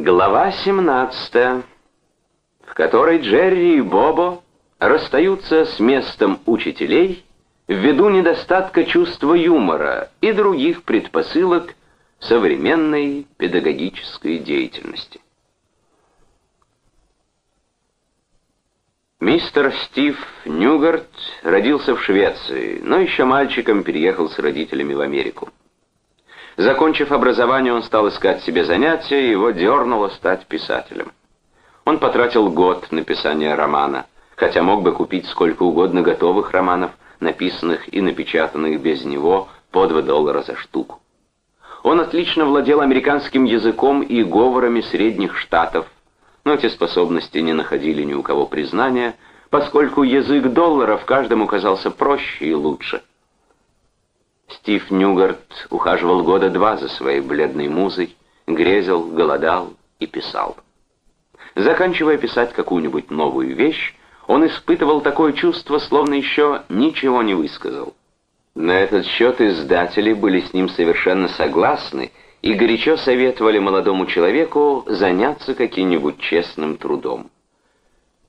Глава 17, в которой Джерри и Бобо расстаются с местом учителей ввиду недостатка чувства юмора и других предпосылок современной педагогической деятельности. Мистер Стив Ньюгарт родился в Швеции, но еще мальчиком переехал с родителями в Америку. Закончив образование, он стал искать себе занятия, и его дернуло стать писателем. Он потратил год на написание романа, хотя мог бы купить сколько угодно готовых романов, написанных и напечатанных без него по 2 доллара за штуку. Он отлично владел американским языком и говорами средних штатов, но эти способности не находили ни у кого признания, поскольку язык долларов каждому казался проще и лучше. Стив Ньюгарт ухаживал года два за своей бледной музой, грезил, голодал и писал. Заканчивая писать какую-нибудь новую вещь, он испытывал такое чувство, словно еще ничего не высказал. На этот счет издатели были с ним совершенно согласны и горячо советовали молодому человеку заняться каким-нибудь честным трудом.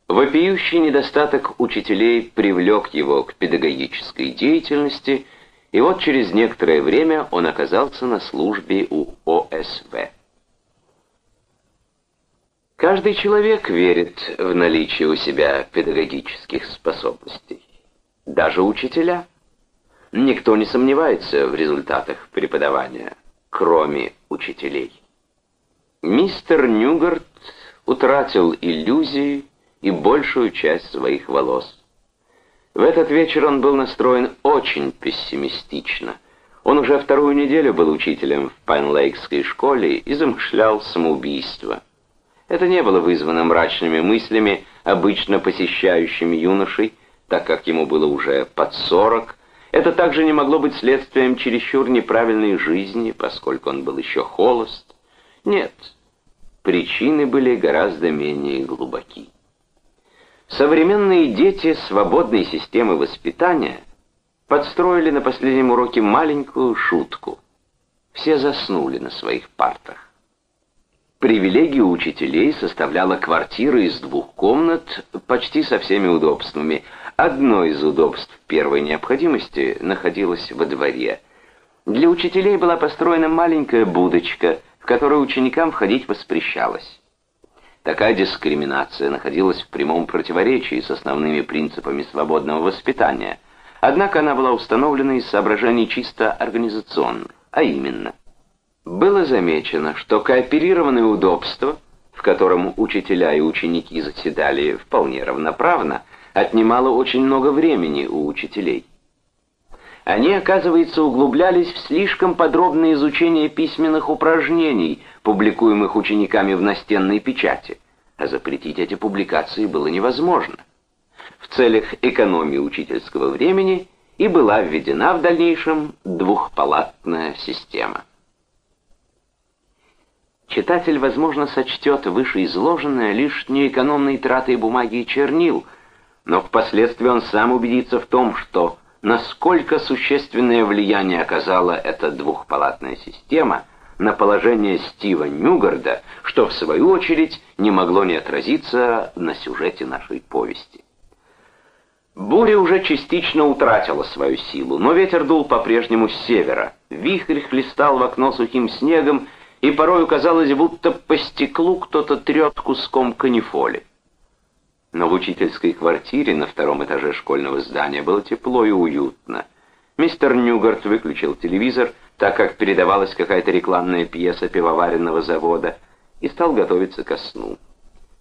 Вопиющий недостаток учителей привлек его к педагогической деятельности – и вот через некоторое время он оказался на службе у ОСВ. Каждый человек верит в наличие у себя педагогических способностей. Даже учителя. Никто не сомневается в результатах преподавания, кроме учителей. Мистер Ньюгарт утратил иллюзии и большую часть своих волос. В этот вечер он был настроен очень пессимистично. Он уже вторую неделю был учителем в Пайнлейкской школе и замышлял самоубийство. Это не было вызвано мрачными мыслями, обычно посещающими юношей, так как ему было уже под сорок. Это также не могло быть следствием чересчур неправильной жизни, поскольку он был еще холост. Нет, причины были гораздо менее глубоки. Современные дети свободной системы воспитания подстроили на последнем уроке маленькую шутку. Все заснули на своих партах. Привилегию учителей составляла квартира из двух комнат почти со всеми удобствами. Одно из удобств первой необходимости находилось во дворе. Для учителей была построена маленькая будочка, в которую ученикам входить воспрещалось. Такая дискриминация находилась в прямом противоречии с основными принципами свободного воспитания, однако она была установлена из соображений чисто организационных, а именно, было замечено, что кооперированное удобство, в котором учителя и ученики заседали вполне равноправно, отнимало очень много времени у учителей. Они, оказывается, углублялись в слишком подробное изучение письменных упражнений, публикуемых учениками в настенной печати, а запретить эти публикации было невозможно. В целях экономии учительского времени и была введена в дальнейшем двухпалатная система. Читатель, возможно, сочтет вышеизложенное лишь неэкономной тратой бумаги и чернил, но впоследствии он сам убедится в том, что насколько существенное влияние оказала эта двухпалатная система на положение Стива Ньюгарда, что в свою очередь не могло не отразиться на сюжете нашей повести. Буря уже частично утратила свою силу, но ветер дул по-прежнему с севера. Вихрь хлестал в окно сухим снегом, и порою казалось, будто по стеклу кто-то трет куском канифоли. Но в учительской квартире на втором этаже школьного здания было тепло и уютно. Мистер Ньюгарт выключил телевизор, так как передавалась какая-то рекламная пьеса пивоваренного завода, и стал готовиться ко сну.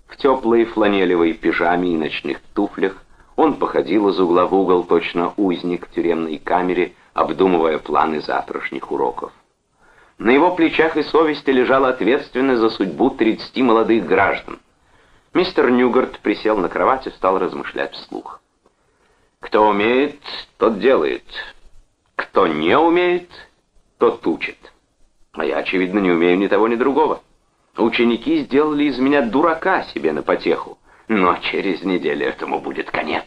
В теплой фланелевой пижаме и ночных туфлях он походил из угла в угол, точно узник в тюремной камере, обдумывая планы завтрашних уроков. На его плечах и совести лежала ответственность за судьбу 30 молодых граждан. Мистер Ньюгарт присел на кровать и стал размышлять вслух. «Кто умеет, тот делает. Кто не умеет, тот учит. А я, очевидно, не умею ни того, ни другого. Ученики сделали из меня дурака себе на потеху. Но через неделю этому будет конец.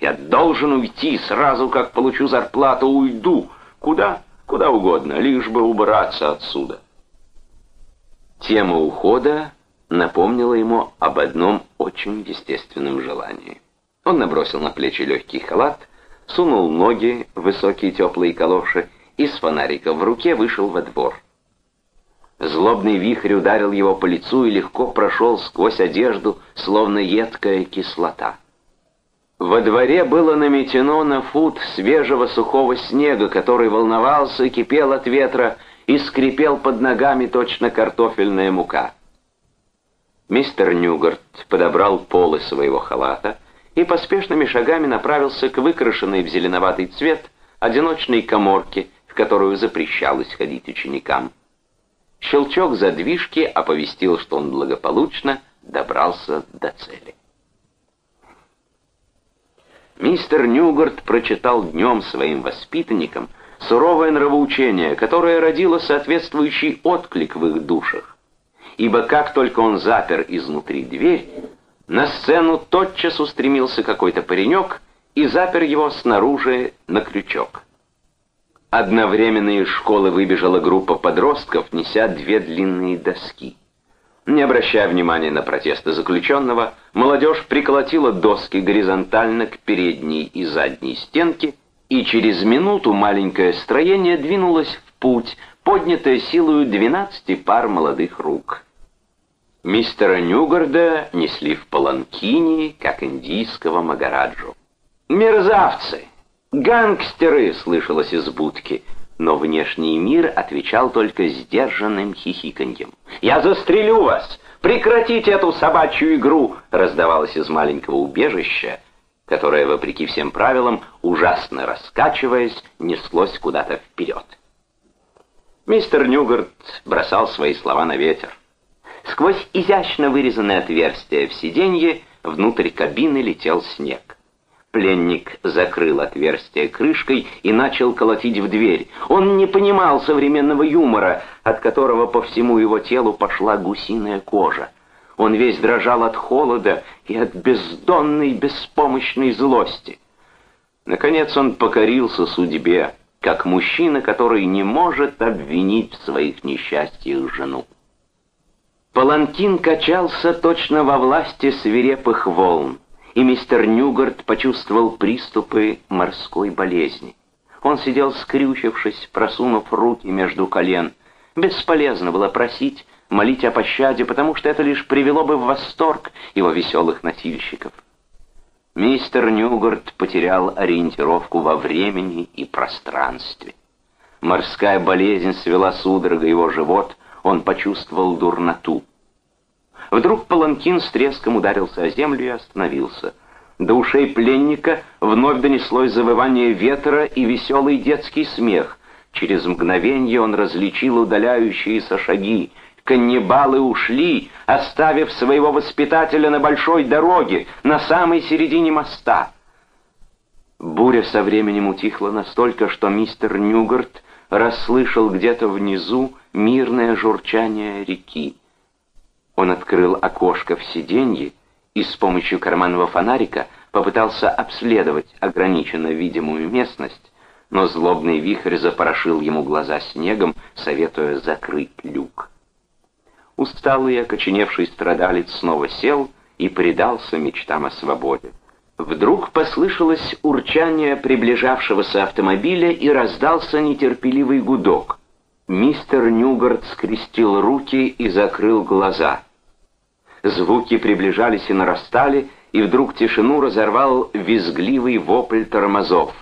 Я должен уйти сразу, как получу зарплату, уйду. Куда? Куда угодно, лишь бы убраться отсюда». Тема ухода напомнила ему об одном очень естественном желании. Он набросил на плечи легкий халат, сунул ноги в высокие теплые калоши и с фонариком в руке вышел во двор. Злобный вихрь ударил его по лицу и легко прошел сквозь одежду, словно едкая кислота. Во дворе было наметено на фут свежего сухого снега, который волновался, кипел от ветра и скрипел под ногами точно картофельная мука. Мистер Ньюгарт подобрал полы своего халата и поспешными шагами направился к выкрашенной в зеленоватый цвет одиночной коморке, которую запрещалось ходить ученикам. Щелчок задвижки оповестил, что он благополучно добрался до цели. Мистер Ньюгарт прочитал днем своим воспитанникам суровое нравоучение, которое родило соответствующий отклик в их душах. Ибо как только он запер изнутри дверь, на сцену тотчас устремился какой-то паренек и запер его снаружи на крючок. Одновременно из школы выбежала группа подростков, неся две длинные доски. Не обращая внимания на протесты заключенного, молодежь приколотила доски горизонтально к передней и задней стенке, и через минуту маленькое строение двинулось в путь, поднятое силою двенадцати пар молодых рук. Мистера Нюгарда несли в паланкине, как индийского Магараджу. «Мерзавцы! «Гангстеры!» — слышалось из будки, но внешний мир отвечал только сдержанным хихиканьем. «Я застрелю вас! Прекратите эту собачью игру!» — раздавалось из маленького убежища, которое, вопреки всем правилам, ужасно раскачиваясь, неслось куда-то вперед. Мистер Нюгарт бросал свои слова на ветер. Сквозь изящно вырезанное отверстие в сиденье внутрь кабины летел снег. Пленник закрыл отверстие крышкой и начал колотить в дверь. Он не понимал современного юмора, от которого по всему его телу пошла гусиная кожа. Он весь дрожал от холода и от бездонной беспомощной злости. Наконец он покорился судьбе, как мужчина, который не может обвинить в своих несчастьях жену. Палантин качался точно во власти свирепых волн и мистер Ньюгарт почувствовал приступы морской болезни. Он сидел скрючившись, просунув руки между колен. Бесполезно было просить, молить о пощаде, потому что это лишь привело бы в восторг его веселых носильщиков. Мистер Ньюгарт потерял ориентировку во времени и пространстве. Морская болезнь свела судорога его живот, он почувствовал дурноту. Вдруг паланкин с треском ударился о землю и остановился. До ушей пленника вновь донеслось завывание ветра и веселый детский смех. Через мгновение он различил удаляющиеся шаги. Каннибалы ушли, оставив своего воспитателя на большой дороге, на самой середине моста. Буря со временем утихла настолько, что мистер Ньюгарт расслышал где-то внизу мирное журчание реки. Он открыл окошко в сиденье и с помощью карманного фонарика попытался обследовать ограниченно видимую местность, но злобный вихрь запорошил ему глаза снегом, советуя закрыть люк. Усталый и окоченевший страдалец снова сел и предался мечтам о свободе. Вдруг послышалось урчание приближавшегося автомобиля и раздался нетерпеливый гудок. Мистер Ньюгард скрестил руки и закрыл глаза — Звуки приближались и нарастали, и вдруг тишину разорвал визгливый вопль тормозов.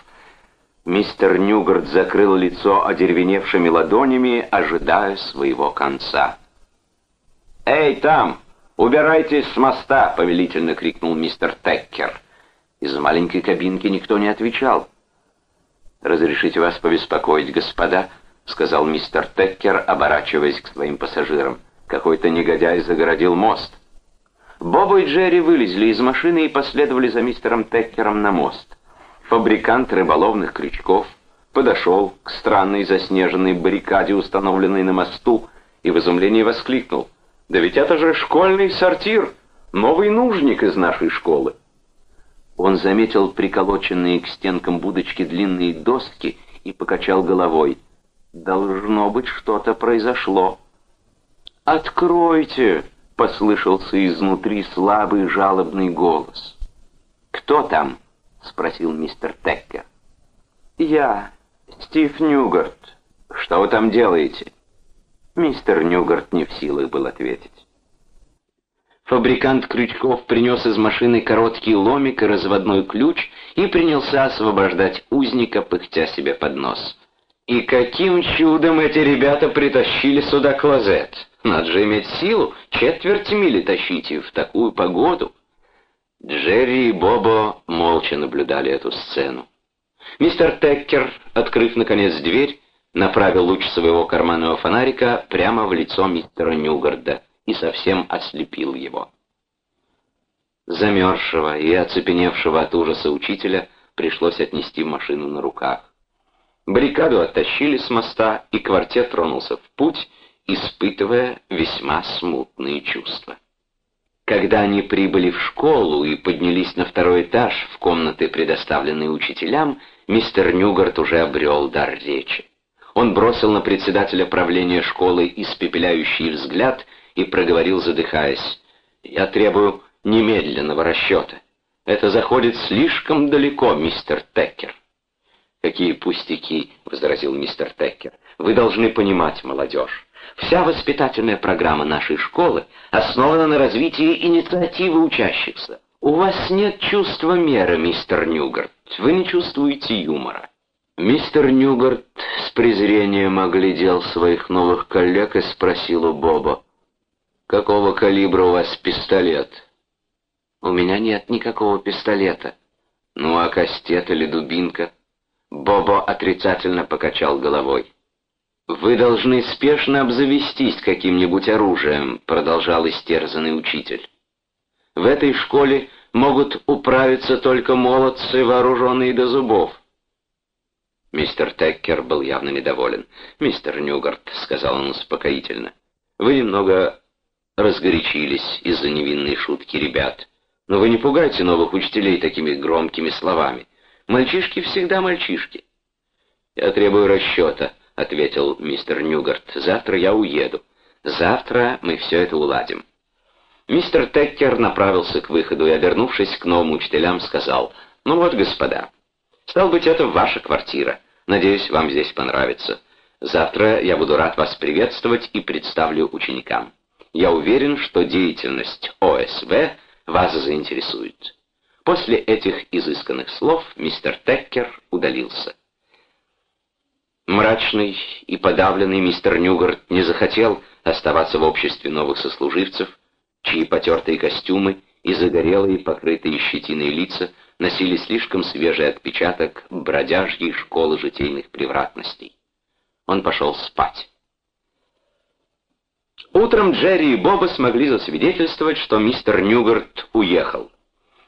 Мистер Ньюгард закрыл лицо одеревеневшими ладонями, ожидая своего конца. «Эй, там! Убирайтесь с моста!» — повелительно крикнул мистер Теккер. Из маленькой кабинки никто не отвечал. «Разрешите вас побеспокоить, господа», — сказал мистер Теккер, оборачиваясь к своим пассажирам. «Какой-то негодяй загородил мост». Боба и Джерри вылезли из машины и последовали за мистером Теккером на мост. Фабрикант рыболовных крючков подошел к странной заснеженной баррикаде, установленной на мосту, и в изумлении воскликнул. «Да ведь это же школьный сортир! Новый нужник из нашей школы!» Он заметил приколоченные к стенкам будочки длинные доски и покачал головой. «Должно быть, что-то произошло». «Откройте!» Послышался изнутри слабый жалобный голос. «Кто там?» — спросил мистер Теккер. «Я, Стив Ньюгарт. Что вы там делаете?» Мистер Ньюгарт не в силах был ответить. Фабрикант крючков принес из машины короткий ломик и разводной ключ и принялся освобождать узника, пыхтя себе под нос. И каким чудом эти ребята притащили сюда клозет? Надо же иметь силу четверть мили тащить в такую погоду. Джерри и Бобо молча наблюдали эту сцену. Мистер Теккер, открыв наконец дверь, направил луч своего карманного фонарика прямо в лицо мистера Ньюгарда и совсем ослепил его. Замерзшего и оцепеневшего от ужаса учителя пришлось отнести в машину на руках. Баррикаду оттащили с моста, и квартет тронулся в путь, испытывая весьма смутные чувства. Когда они прибыли в школу и поднялись на второй этаж в комнаты, предоставленные учителям, мистер Нюгарт уже обрел дар речи. Он бросил на председателя правления школы испепеляющий взгляд и проговорил, задыхаясь, «Я требую немедленного расчета. Это заходит слишком далеко, мистер Теккер». «Какие пустяки!» — возразил мистер Теккер. «Вы должны понимать, молодежь. Вся воспитательная программа нашей школы основана на развитии инициативы учащихся. У вас нет чувства меры, мистер Ньюгарт. Вы не чувствуете юмора». Мистер Ньюгарт с презрением оглядел своих новых коллег и спросил у Боба, «Какого калибра у вас пистолет?» «У меня нет никакого пистолета». «Ну а кастет или дубинка?» Бобо отрицательно покачал головой. «Вы должны спешно обзавестись каким-нибудь оружием», — продолжал истерзанный учитель. «В этой школе могут управиться только молодцы, вооруженные до зубов». Мистер Теккер был явно недоволен. «Мистер Ньюгарт», — сказал он успокоительно, — «вы немного разгорячились из-за невинной шутки ребят. Но вы не пугайте новых учителей такими громкими словами. Мальчишки всегда мальчишки. Я требую расчета, ответил мистер Ньюгарт. Завтра я уеду. Завтра мы все это уладим. Мистер Теккер направился к выходу и, обернувшись к новым учителям, сказал, «Ну вот, господа, стал быть, это ваша квартира. Надеюсь, вам здесь понравится. Завтра я буду рад вас приветствовать и представлю ученикам. Я уверен, что деятельность ОСВ вас заинтересует». После этих изысканных слов мистер Теккер удалился. Мрачный и подавленный мистер Ньюгарт не захотел оставаться в обществе новых сослуживцев, чьи потертые костюмы и загорелые, покрытые щетиной лица носили слишком свежий отпечаток бродяжьей школы житейных превратностей. Он пошел спать. Утром Джерри и Боба смогли засвидетельствовать, что мистер Ньюгарт уехал.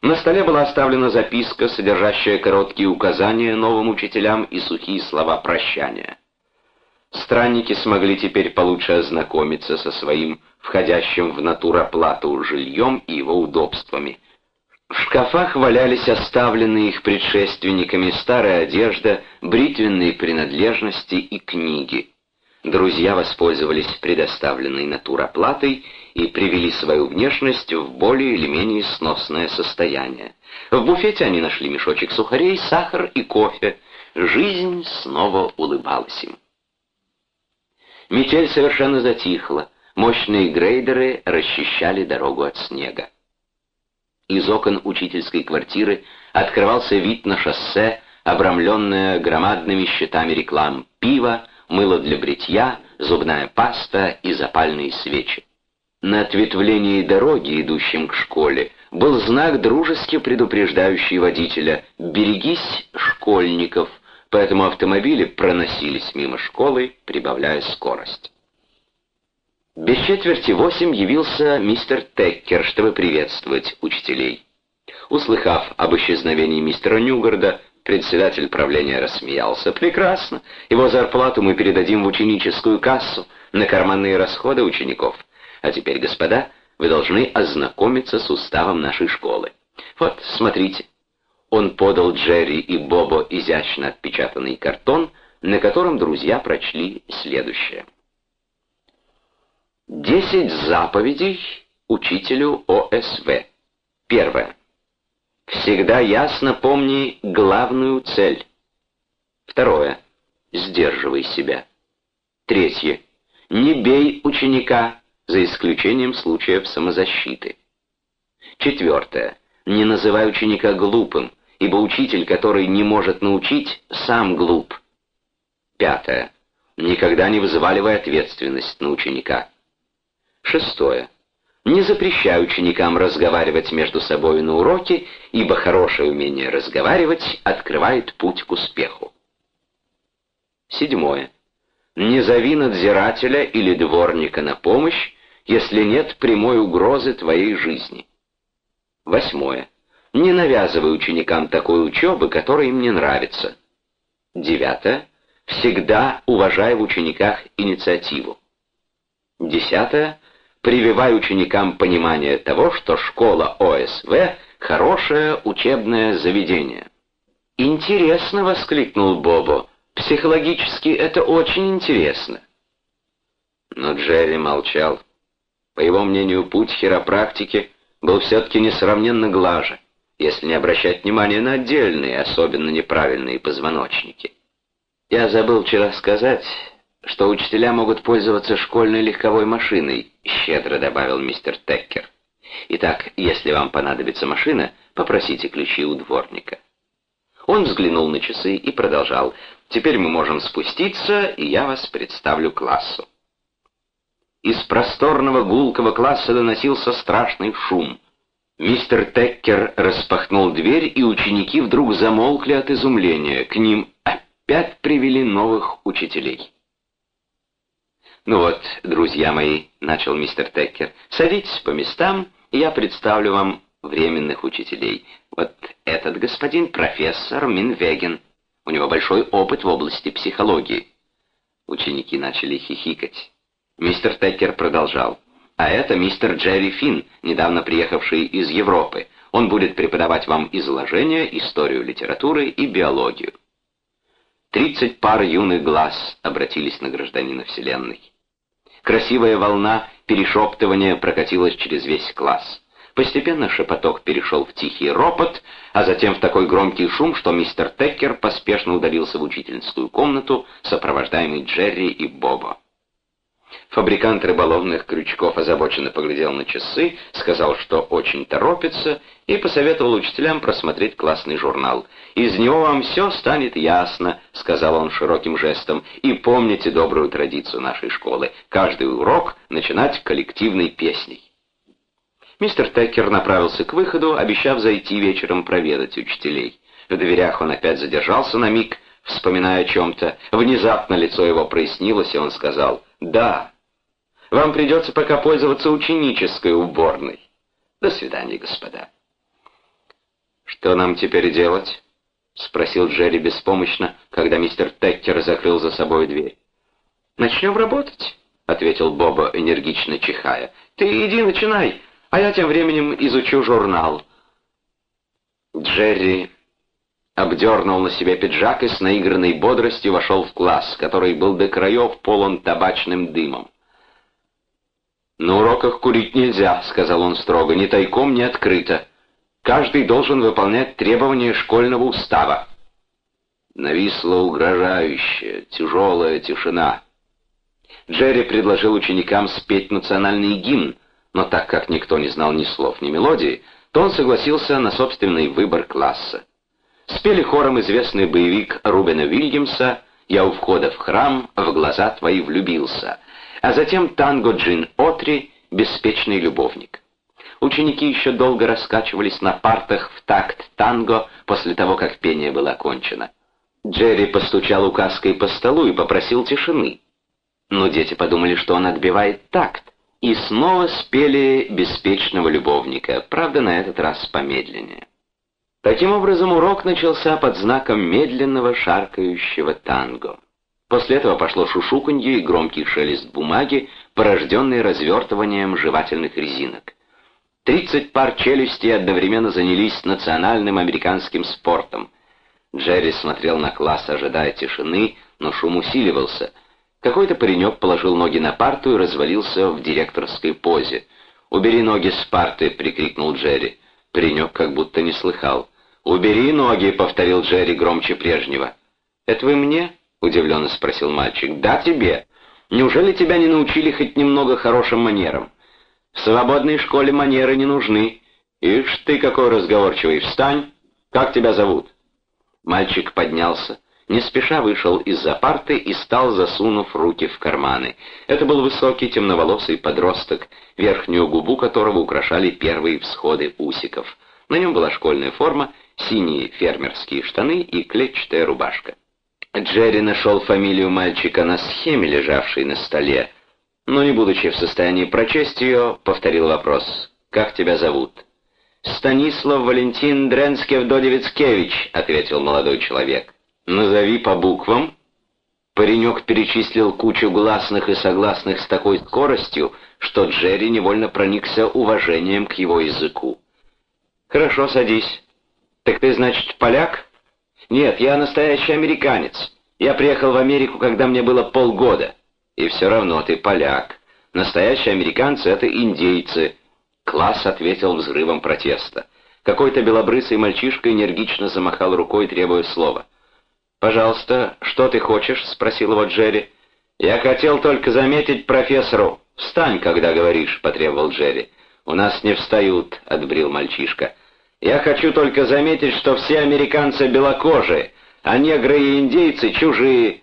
На столе была оставлена записка, содержащая короткие указания новым учителям и сухие слова прощания. Странники смогли теперь получше ознакомиться со своим входящим в натуроплату жильем и его удобствами. В шкафах валялись оставленные их предшественниками старая одежда, бритвенные принадлежности и книги. Друзья воспользовались предоставленной натуроплатой и привели свою внешность в более или менее сносное состояние. В буфете они нашли мешочек сухарей, сахар и кофе. Жизнь снова улыбалась им. Метель совершенно затихла. Мощные грейдеры расчищали дорогу от снега. Из окон учительской квартиры открывался вид на шоссе, обрамленное громадными щитами реклам пива, мыло для бритья, зубная паста и запальные свечи. На ответвлении дороги, идущем к школе, был знак, дружески предупреждающий водителя «Берегись школьников», поэтому автомобили проносились мимо школы, прибавляя скорость. Без четверти восемь явился мистер Теккер, чтобы приветствовать учителей. Услыхав об исчезновении мистера Ньюгарда, Председатель правления рассмеялся. «Прекрасно. Его зарплату мы передадим в ученическую кассу на карманные расходы учеников. А теперь, господа, вы должны ознакомиться с уставом нашей школы. Вот, смотрите». Он подал Джерри и Бобо изящно отпечатанный картон, на котором друзья прочли следующее. «Десять заповедей учителю ОСВ. Первое. Всегда ясно помни главную цель. Второе. Сдерживай себя. Третье. Не бей ученика, за исключением случаев самозащиты. Четвертое. Не называй ученика глупым, ибо учитель, который не может научить, сам глуп. Пятое. Никогда не взваливай ответственность на ученика. Шестое. Не запрещай ученикам разговаривать между собой на уроке, ибо хорошее умение разговаривать открывает путь к успеху. Седьмое. Не зови надзирателя или дворника на помощь, если нет прямой угрозы твоей жизни. Восьмое. Не навязывай ученикам такой учебы, которая им не нравится. Девятое. Всегда уважай в учениках инициативу. Десятое. Прививай ученикам понимание того, что школа ОСВ – хорошее учебное заведение. «Интересно!» — воскликнул Бобо. «Психологически это очень интересно». Но Джерри молчал. По его мнению, путь хиропрактики был все-таки несравненно глаже, если не обращать внимания на отдельные, особенно неправильные позвоночники. Я забыл вчера сказать, что учителя могут пользоваться школьной легковой машиной, щедро добавил мистер Теккер. Итак, если вам понадобится машина, попросите ключи у дворника. Он взглянул на часы и продолжал. «Теперь мы можем спуститься, и я вас представлю классу». Из просторного гулкого класса доносился страшный шум. Мистер Теккер распахнул дверь, и ученики вдруг замолкли от изумления. К ним опять привели новых учителей. «Ну вот, друзья мои», — начал мистер Теккер, — «садитесь по местам, и я представлю вам временных учителей. Вот этот господин профессор Минвеген. У него большой опыт в области психологии». Ученики начали хихикать. Мистер Теккер продолжал. «А это мистер Джерри Финн, недавно приехавший из Европы. Он будет преподавать вам изложение, историю литературы и биологию». Тридцать пар юных глаз обратились на гражданина Вселенной. Красивая волна перешептывания прокатилась через весь класс. Постепенно шепоток перешел в тихий ропот, а затем в такой громкий шум, что мистер Теккер поспешно удалился в учительскую комнату, сопровождаемый Джерри и Бобо. Фабрикант рыболовных крючков озабоченно поглядел на часы, сказал, что очень торопится, и посоветовал учителям просмотреть классный журнал. «Из него вам все станет ясно», — сказал он широким жестом, «и помните добрую традицию нашей школы — каждый урок начинать коллективной песней». Мистер Теккер направился к выходу, обещав зайти вечером проведать учителей. В дверях он опять задержался на миг, вспоминая о чем-то. Внезапно лицо его прояснилось, и он сказал «Да, вам придется пока пользоваться ученической уборной. До свидания, господа». «Что нам теперь делать?» — спросил Джерри беспомощно, когда мистер Теккер закрыл за собой дверь. «Начнем работать», — ответил Боба, энергично чихая. «Ты иди начинай, а я тем временем изучу журнал». Джерри обдернул на себе пиджак и с наигранной бодростью вошел в класс, который был до краев полон табачным дымом. «На уроках курить нельзя», — сказал он строго, — «ни тайком, ни открыто. Каждый должен выполнять требования школьного устава». Нависла угрожающая, тяжелая тишина. Джерри предложил ученикам спеть национальный гимн, но так как никто не знал ни слов, ни мелодии, то он согласился на собственный выбор класса. Спели хором известный боевик Рубена Вильямса «Я у входа в храм в глаза твои влюбился», а затем танго Джин Отри «Беспечный любовник». Ученики еще долго раскачивались на партах в такт танго после того, как пение было окончено. Джерри постучал указкой по столу и попросил тишины. Но дети подумали, что он отбивает такт, и снова спели «Беспечного любовника», правда, на этот раз помедленнее. Таким образом, урок начался под знаком медленного шаркающего танго. После этого пошло шушуканье и громкий шелест бумаги, порожденный развертыванием жевательных резинок. Тридцать пар челюстей одновременно занялись национальным американским спортом. Джерри смотрел на класс, ожидая тишины, но шум усиливался. Какой-то паренек положил ноги на парту и развалился в директорской позе. «Убери ноги с парты!» — прикрикнул Джерри. Паренек как будто не слыхал. «Убери ноги!» — повторил Джерри громче прежнего. «Это вы мне?» — удивленно спросил мальчик. «Да, тебе. Неужели тебя не научили хоть немного хорошим манерам? В свободной школе манеры не нужны. Ишь ты какой разговорчивый. Встань! Как тебя зовут?» Мальчик поднялся, не спеша вышел из-за парты и стал, засунув руки в карманы. Это был высокий темноволосый подросток, верхнюю губу которого украшали первые всходы усиков. На нем была школьная форма, синие фермерские штаны и клетчатая рубашка. Джерри нашел фамилию мальчика на схеме, лежавшей на столе, но, не будучи в состоянии прочесть ее, повторил вопрос «Как тебя зовут?» «Станислав Валентин Дренскев-Додевицкевич», — ответил молодой человек. «Назови по буквам». Паренек перечислил кучу гласных и согласных с такой скоростью, что Джерри невольно проникся уважением к его языку. «Хорошо, садись. Так ты, значит, поляк?» «Нет, я настоящий американец. Я приехал в Америку, когда мне было полгода. И все равно ты поляк. Настоящие американцы — это индейцы». Класс ответил взрывом протеста. Какой-то белобрысый мальчишка энергично замахал рукой, требуя слова. «Пожалуйста, что ты хочешь?» — спросил его Джерри. «Я хотел только заметить профессору. Встань, когда говоришь», — потребовал Джерри. «У нас не встают», — отбрил мальчишка. «Я хочу только заметить, что все американцы белокожие, а негры и индейцы чужие».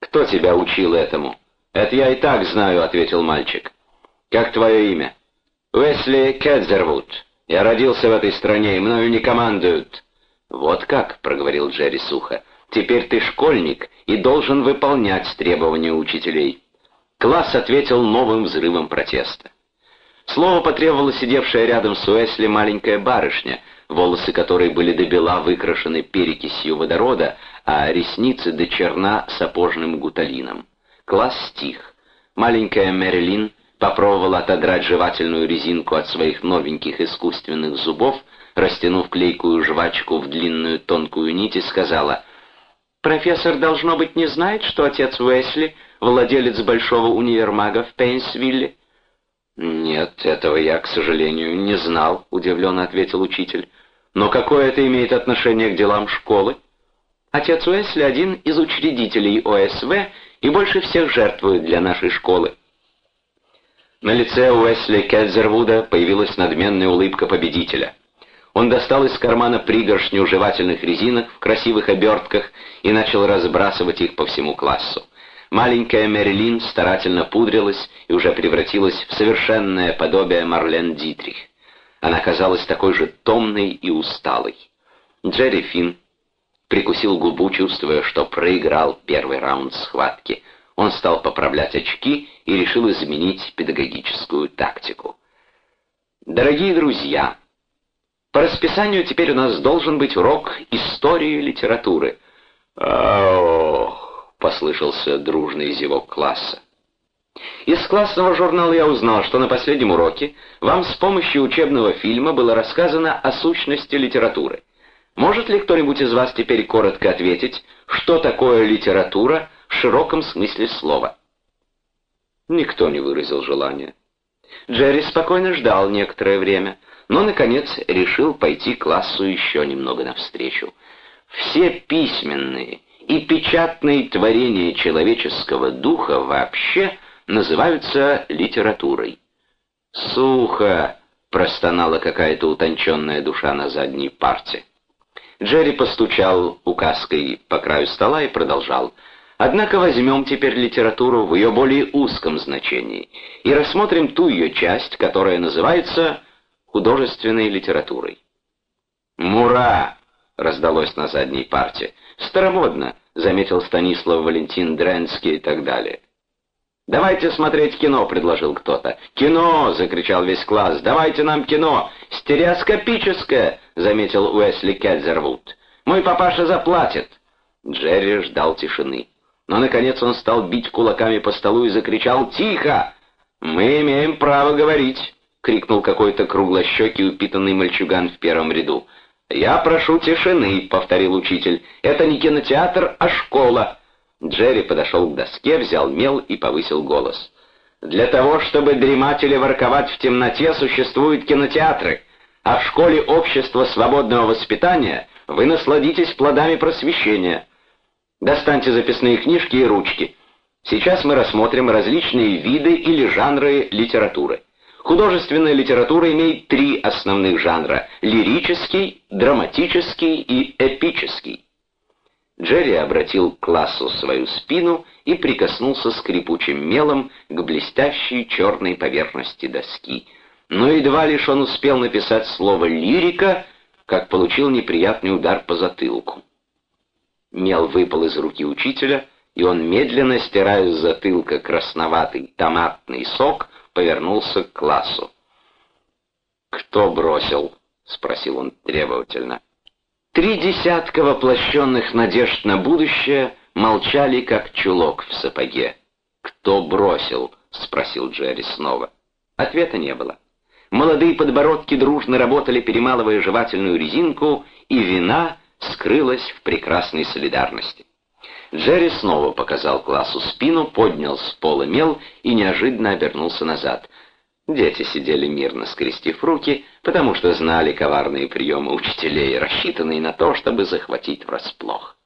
«Кто тебя учил этому?» «Это я и так знаю», — ответил мальчик. «Как твое имя?» «Уэсли Кэдзервуд. Я родился в этой стране, и мною не командуют». «Вот как», — проговорил Джерри сухо. Теперь ты школьник и должен выполнять требования учителей». Класс ответил новым взрывом протеста. Слово потребовала сидевшая рядом с Уэсли маленькая барышня, волосы которой были до бела выкрашены перекисью водорода, а ресницы до черна сапожным гуталином. Класс стих. Маленькая Мэрилин попробовала отодрать жевательную резинку от своих новеньких искусственных зубов, растянув клейкую жвачку в длинную тонкую нить и сказала — Профессор, должно быть, не знает, что отец Уэсли — владелец большого универмага в Пейнсвилле?» «Нет, этого я, к сожалению, не знал», — удивленно ответил учитель. «Но какое это имеет отношение к делам школы?» «Отец Уэсли — один из учредителей ОСВ и больше всех жертвует для нашей школы». На лице Уэсли Кельзервуда появилась надменная улыбка победителя — он достал из кармана пригоршню жевательных резинок в красивых обертках и начал разбрасывать их по всему классу. Маленькая Мэрилин старательно пудрилась и уже превратилась в совершенное подобие Марлен Дитрих. Она казалась такой же томной и усталой. Джерри Финн прикусил губу, чувствуя, что проиграл первый раунд схватки. Он стал поправлять очки и решил изменить педагогическую тактику. «Дорогие друзья!» По расписанию теперь у нас должен быть урок истории литературы. «Ох!» — послышался дружный зевок класса. Из классного журнала я узнал, что на последнем уроке вам с помощью учебного фильма было рассказано о сущности литературы. Может ли кто-нибудь из вас теперь коротко ответить, что такое литература в широком смысле слова? Никто не выразил желания. Джерри спокойно ждал некоторое время, но, наконец, решил пойти классу еще немного навстречу. Все письменные и печатные творения человеческого духа вообще называются литературой. «Сухо!» — простонала какая-то утонченная душа на задней парте. Джерри постучал указкой по краю стола и продолжал. Однако возьмем теперь литературу в ее более узком значении и рассмотрим ту ее часть, которая называется художественной литературой. «Мура!» — раздалось на задней парте. «Старомодно!» — заметил Станислав Валентин Дренский и так далее. «Давайте смотреть кино», — предложил кто-то. «Кино!» — закричал весь класс. «Давайте нам кино! Стереоскопическое!» — заметил Уэсли Кельзервуд. «Мой папаша заплатит!» Джерри ждал тишины. Но, наконец, он стал бить кулаками по столу и закричал «Тихо! Мы имеем право говорить!» Крикнул какой-то круглощекий упитанный мальчуган в первом ряду. «Я прошу тишины», — повторил учитель. «Это не кинотеатр, а школа». Джерри подошел к доске, взял мел и повысил голос. Для того, чтобы дремать или ворковать в темноте, существуют кинотеатры, а в школе общества свободного воспитания вы насладитесь плодами просвещения. Достаньте записные книжки и ручки. Сейчас мы рассмотрим различные виды или жанры литературы. Художественная литература имеет три основных жанра – лирический, драматический и эпический. Джерри обратил к классу свою спину и прикоснулся скрипучим мелом к блестящей черной поверхности доски. Но едва лишь он успел написать слово «лирика», как получил неприятный удар по затылку. Мел выпал из руки учителя, и он, медленно стирая с затылка красноватый томатный сок, повернулся к классу. «Кто бросил?» — спросил он требовательно. Три десятка воплощенных надежд на будущее молчали, как чулок в сапоге. «Кто бросил?» — спросил Джерри снова. Ответа не было. Молодые подбородки дружно работали, перемалывая жевательную резинку, и вина скрылась в прекрасной солидарности. Джерри снова показал классу спину, поднял с пола мел и неожиданно обернулся назад. Дети сидели мирно, скрестив руки, потому что знали коварные приемы учителей, рассчитанные на то, чтобы захватить врасплох.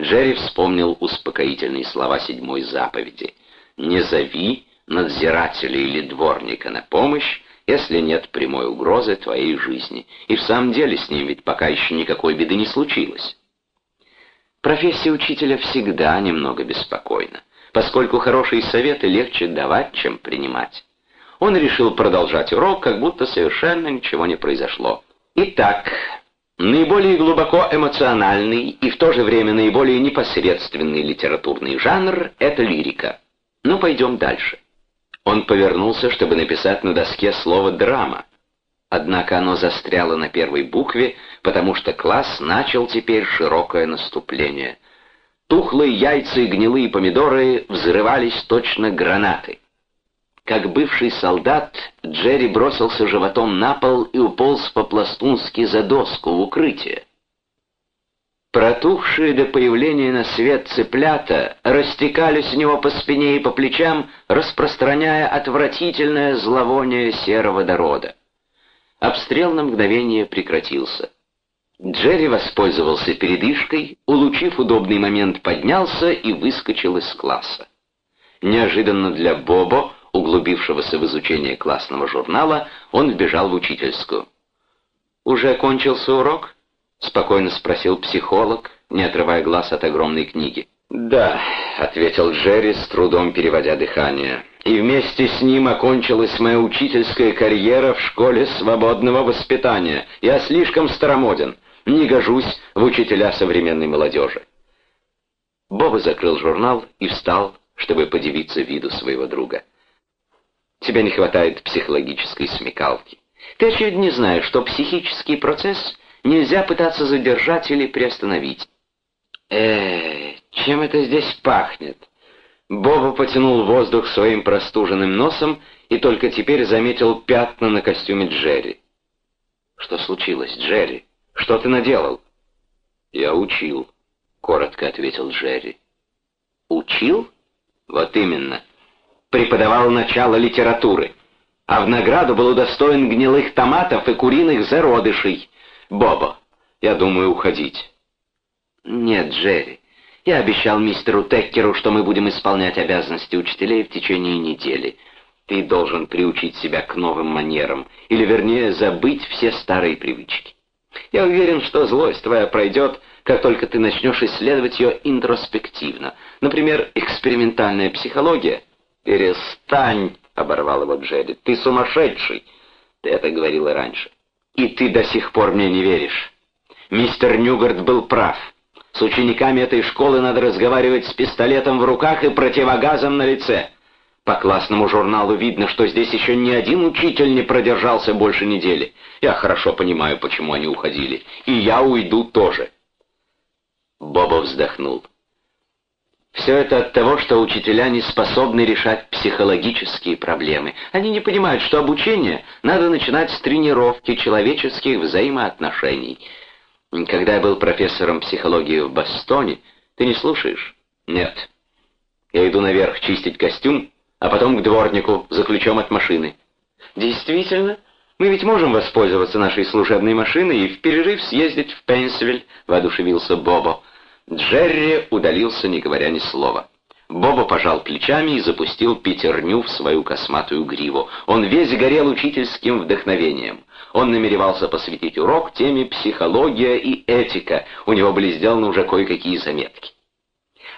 Джерри вспомнил успокоительные слова седьмой заповеди. «Не зови надзирателя или дворника на помощь, если нет прямой угрозы твоей жизни. И в самом деле с ним ведь пока еще никакой беды не случилось». Профессия учителя всегда немного беспокойна, поскольку хорошие советы легче давать, чем принимать он решил продолжать урок, как будто совершенно ничего не произошло. Итак, наиболее глубоко эмоциональный и в то же время наиболее непосредственный литературный жанр — это лирика. Ну, пойдем дальше. Он повернулся, чтобы написать на доске слово «драма». Однако оно застряло на первой букве, потому что класс начал теперь широкое наступление. Тухлые яйца и гнилые помидоры взрывались точно гранаты. Как бывший солдат, Джерри бросился животом на пол и уполз по-пластунски за доску в укрытие. Протухшие до появления на свет цыплята растекались у него по спине и по плечам, распространяя отвратительное зловоние сероводорода. Обстрел на мгновение прекратился. Джерри воспользовался передышкой, улучив удобный момент, поднялся и выскочил из класса. Неожиданно для Бобо углубившегося в изучение классного журнала, он вбежал в учительскую. «Уже кончился урок?» — спокойно спросил психолог, не отрывая глаз от огромной книги. «Да», — ответил Джерри, с трудом переводя дыхание. «И вместе с ним окончилась моя учительская карьера в школе свободного воспитания. Я слишком старомоден, не гожусь в учителя современной молодежи». Боба закрыл журнал и встал, чтобы подивиться виду своего друга. Тебе не хватает психологической смекалки. Ты, очевидно, не знаешь, что психический процесс нельзя пытаться задержать или приостановить. э чем это здесь пахнет?» Боба потянул воздух своим простуженным носом и только теперь заметил пятна на костюме Джерри. «Что случилось, Джерри? Что ты наделал?» «Я учил», — коротко ответил Джерри. «Учил? Вот именно преподавал начало литературы, а в награду был удостоен гнилых томатов и куриных зародышей. Бобо, я думаю уходить. Нет, Джерри, я обещал мистеру Теккеру, что мы будем исполнять обязанности учителей в течение недели. Ты должен приучить себя к новым манерам, или, вернее, забыть все старые привычки. Я уверен, что злость твоя пройдет, как только ты начнешь исследовать ее интроспективно. Например, экспериментальная психология — «Перестань!» — оборвал его Джерри. «Ты сумасшедший!» Ты это говорила раньше. «И ты до сих пор мне не веришь. Мистер Ньюгард был прав. С учениками этой школы надо разговаривать с пистолетом в руках и противогазом на лице. По классному журналу видно, что здесь еще ни один учитель не продержался больше недели. Я хорошо понимаю, почему они уходили. И я уйду тоже». Боба вздохнул. Все это от того, что учителя не способны решать психологические проблемы. Они не понимают, что обучение надо начинать с тренировки человеческих взаимоотношений. Когда я был профессором психологии в Бостоне, ты не слушаешь? Нет. Я иду наверх чистить костюм, а потом к дворнику за ключом от машины. Действительно, мы ведь можем воспользоваться нашей служебной машиной и в перерыв съездить в Пенсвиль, воодушевился Бобо. Джерри удалился, не говоря ни слова. Бобо пожал плечами и запустил пятерню в свою косматую гриву. Он весь горел учительским вдохновением. Он намеревался посвятить урок теме психология и этика. У него были сделаны уже кое-какие заметки.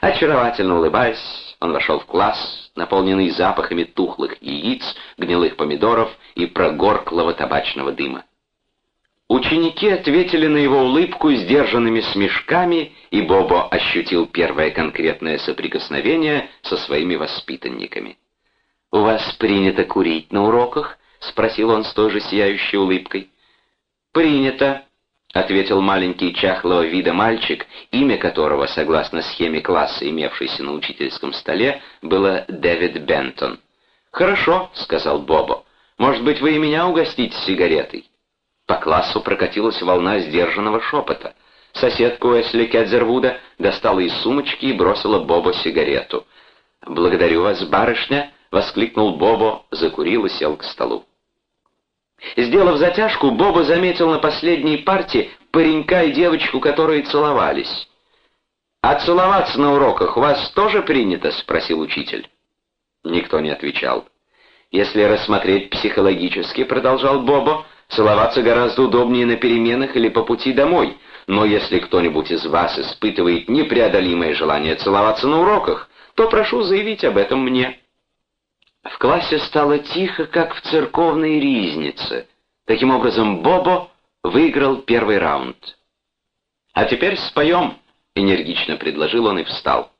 Очаровательно улыбаясь, он вошел в класс, наполненный запахами тухлых яиц, гнилых помидоров и прогорклого табачного дыма. Ученики ответили на его улыбку сдержанными смешками, и Бобо ощутил первое конкретное соприкосновение со своими воспитанниками. «У вас принято курить на уроках?» — спросил он с той же сияющей улыбкой. «Принято», — ответил маленький чахлого вида мальчик, имя которого, согласно схеме класса, имевшейся на учительском столе, было Дэвид Бентон. «Хорошо», — сказал Бобо. «Может быть, вы и меня угостите сигаретой?» По классу прокатилась волна сдержанного шепота. Соседка Уэсли Кедзервуда достала из сумочки и бросила Бобо сигарету. «Благодарю вас, барышня!» — воскликнул Бобо, закурил и сел к столу. Сделав затяжку, Боба заметил на последней парте паренька и девочку, которые целовались. «А целоваться на уроках у вас тоже принято?» — спросил учитель. Никто не отвечал. «Если рассмотреть психологически», — продолжал Бобо, — «целоваться гораздо удобнее на переменах или по пути домой. Но если кто-нибудь из вас испытывает непреодолимое желание целоваться на уроках, то прошу заявить об этом мне». В классе стало тихо, как в церковной ризнице. Таким образом, Бобо выиграл первый раунд. «А теперь споем», — энергично предложил он и встал.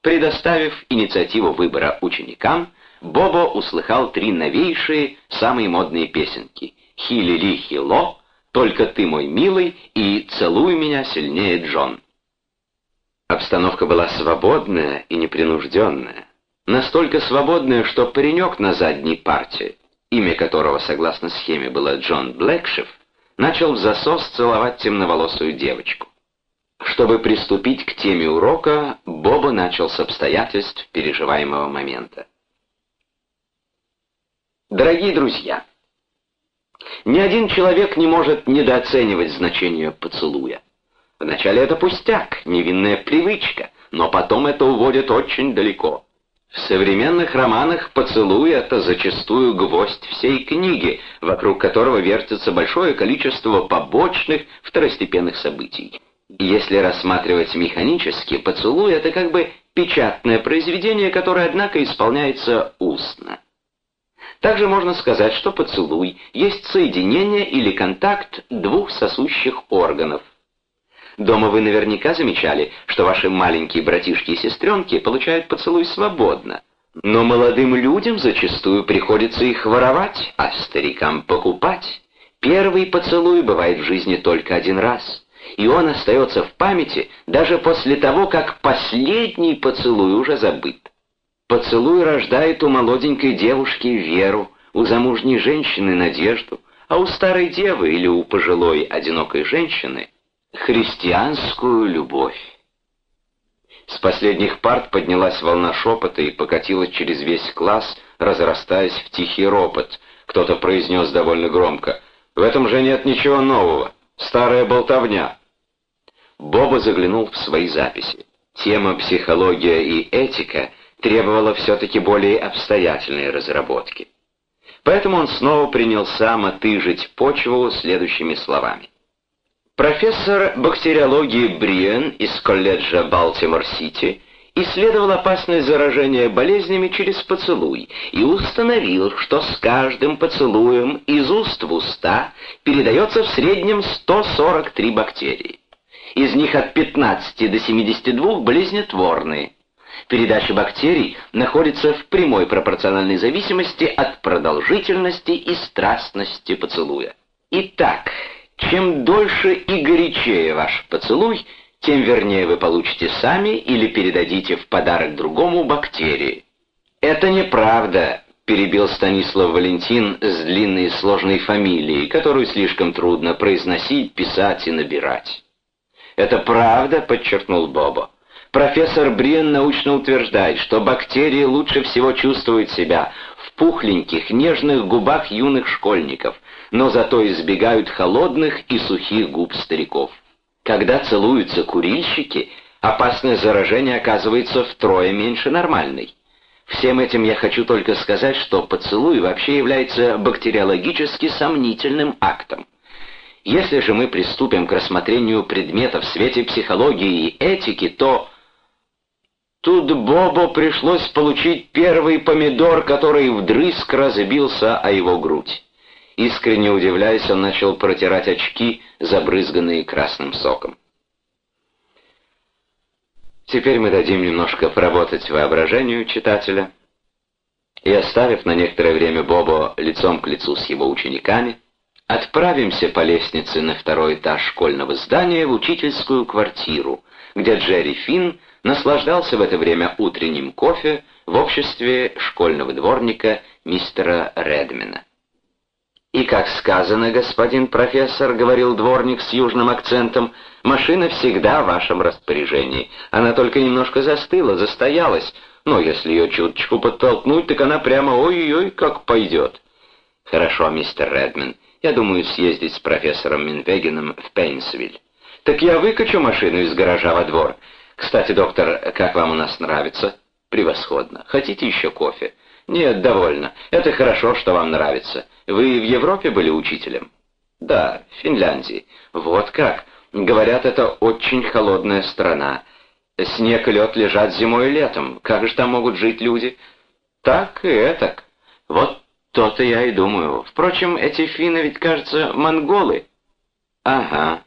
Предоставив инициативу выбора ученикам, Бобо услыхал три новейшие, самые модные песенки «Хили-ли-хило», «Только ты мой милый» и «Целуй меня сильнее, Джон». Обстановка была свободная и непринужденная настолько свободная, что паренек на задней парте, имя которого, согласно схеме, было Джон Блэкшиф, начал в засос целовать темноволосую девочку. Чтобы приступить к теме урока, Боба начал с обстоятельств переживаемого момента. Дорогие друзья, ни один человек не может недооценивать значение поцелуя. Вначале это пустяк, невинная привычка, но потом это уводит очень далеко. В современных романах поцелуй — это зачастую гвоздь всей книги, вокруг которого вертится большое количество побочных, второстепенных событий. Если рассматривать механически, поцелуй — это как бы печатное произведение, которое, однако, исполняется устно. Также можно сказать, что поцелуй есть соединение или контакт двух сосущих органов — Дома вы наверняка замечали, что ваши маленькие братишки и сестренки получают поцелуй свободно. Но молодым людям зачастую приходится их воровать, а старикам покупать. Первый поцелуй бывает в жизни только один раз, и он остается в памяти даже после того, как последний поцелуй уже забыт. Поцелуй рождает у молоденькой девушки веру, у замужней женщины надежду, а у старой девы или у пожилой одинокой женщины христианскую любовь. С последних парт поднялась волна шепота и покатилась через весь класс, разрастаясь в тихий ропот. Кто-то произнес довольно громко. «В этом же нет ничего нового. Старая болтовня». Боба заглянул в свои записи. Тема «Психология и этика» требовала все-таки более обстоятельной разработки. Поэтому он снова принялся мотыжить почву следующими словами. Профессор бактериологии Бриен из колледжа Балтимор-Сити исследовал опасность заражения болезнями через поцелуй и установил, что с каждым поцелуем из уст в уста передается в среднем 143 бактерии. Из них от 15 до 72 болезнетворные. Передача бактерий находится в прямой пропорциональной зависимости от продолжительности и страстности поцелуя. Итак, чем дольше и горячее ваш поцелуй, тем вернее вы получите сами или передадите в подарок другому бактерии. Это неправда, перебил Станислав Валентин с длинной и сложной фамилией, которую слишком трудно произносить, писать и набирать. Это правда, подчеркнул Боба. Профессор Бриен научно утверждает, что бактерии лучше всего чувствуют себя в пухленьких, нежных губах юных школьников, но зато избегают холодных и сухих губ стариков. Когда целуются курильщики, опасное заражение оказывается втрое меньше нормальной. Всем этим я хочу только сказать, что поцелуй вообще является бактериологически сомнительным актом. Если же мы приступим к рассмотрению предметов в свете психологии и этики, то... Тут Бобо пришлось получить первый помидор, который вдрызг разбился о его грудь. Искренне удивляясь, он начал протирать очки, забрызганные красным соком. Теперь мы дадим немножко поработать воображению читателя, и, оставив на некоторое время Бобо лицом к лицу с его учениками, отправимся по лестнице на второй этаж школьного здания в учительскую квартиру, где Джерри Финн наслаждался в это время утренним кофе в обществе школьного дворника мистера Редмена. «И как сказано, господин профессор», — говорил дворник с южным акцентом, — «машина всегда в вашем распоряжении. Она только немножко застыла, застоялась, но если ее чуточку подтолкнуть, так она прямо ой-ой-ой как пойдет». «Хорошо, мистер Редман, я думаю съездить с профессором Минвегеном в Пейнсвиль». «Так я выкачу машину из гаража во двор. Кстати, доктор, как вам у нас нравится?» «Превосходно. Хотите еще кофе?» «Нет, довольно. Это хорошо, что вам нравится. Вы в Европе были учителем?» «Да, в Финляндии. Вот как. Говорят, это очень холодная страна. Снег и лед лежат зимой и летом. Как же там могут жить люди?» «Так и этак. Вот то-то я и думаю. Впрочем, эти финны ведь, кажется, монголы». «Ага.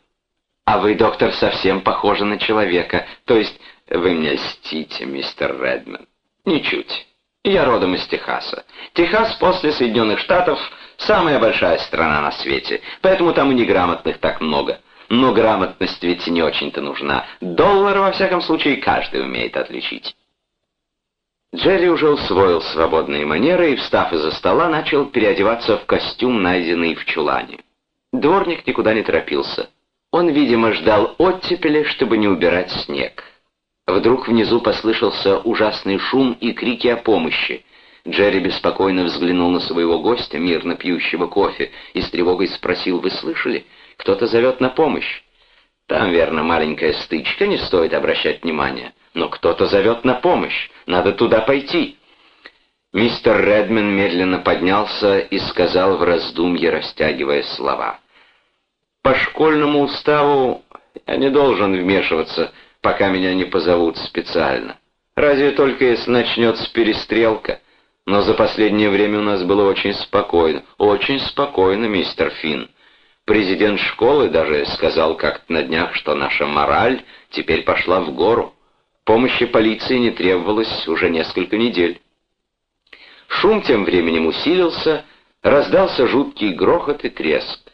А вы, доктор, совсем похожи на человека. То есть вы мне льстите, мистер Редман. Ничуть». Я родом из Техаса. Техас после Соединенных Штатов самая большая страна на свете, поэтому там и неграмотных так много. Но грамотность ведь не очень-то нужна. Доллар, во всяком случае, каждый умеет отличить. Джерри уже усвоил свободные манеры и, встав из-за стола, начал переодеваться в костюм, найденный в чулане. Дворник никуда не торопился. Он, видимо, ждал оттепели, чтобы не убирать снег. Вдруг внизу послышался ужасный шум и крики о помощи. Джерри беспокойно взглянул на своего гостя, мирно пьющего кофе, и с тревогой спросил, «Вы слышали? Кто-то зовет на помощь». «Там, верно, маленькая стычка, не стоит обращать внимания. Но кто-то зовет на помощь, надо туда пойти». Мистер Редмен медленно поднялся и сказал в раздумье, растягивая слова. «По школьному уставу я не должен вмешиваться пока меня не позовут специально. Разве только если начнется перестрелка. Но за последнее время у нас было очень спокойно. Очень спокойно, мистер Финн. Президент школы даже сказал как-то на днях, что наша мораль теперь пошла в гору. Помощи полиции не требовалось уже несколько недель. Шум тем временем усилился, раздался жуткий грохот и треск.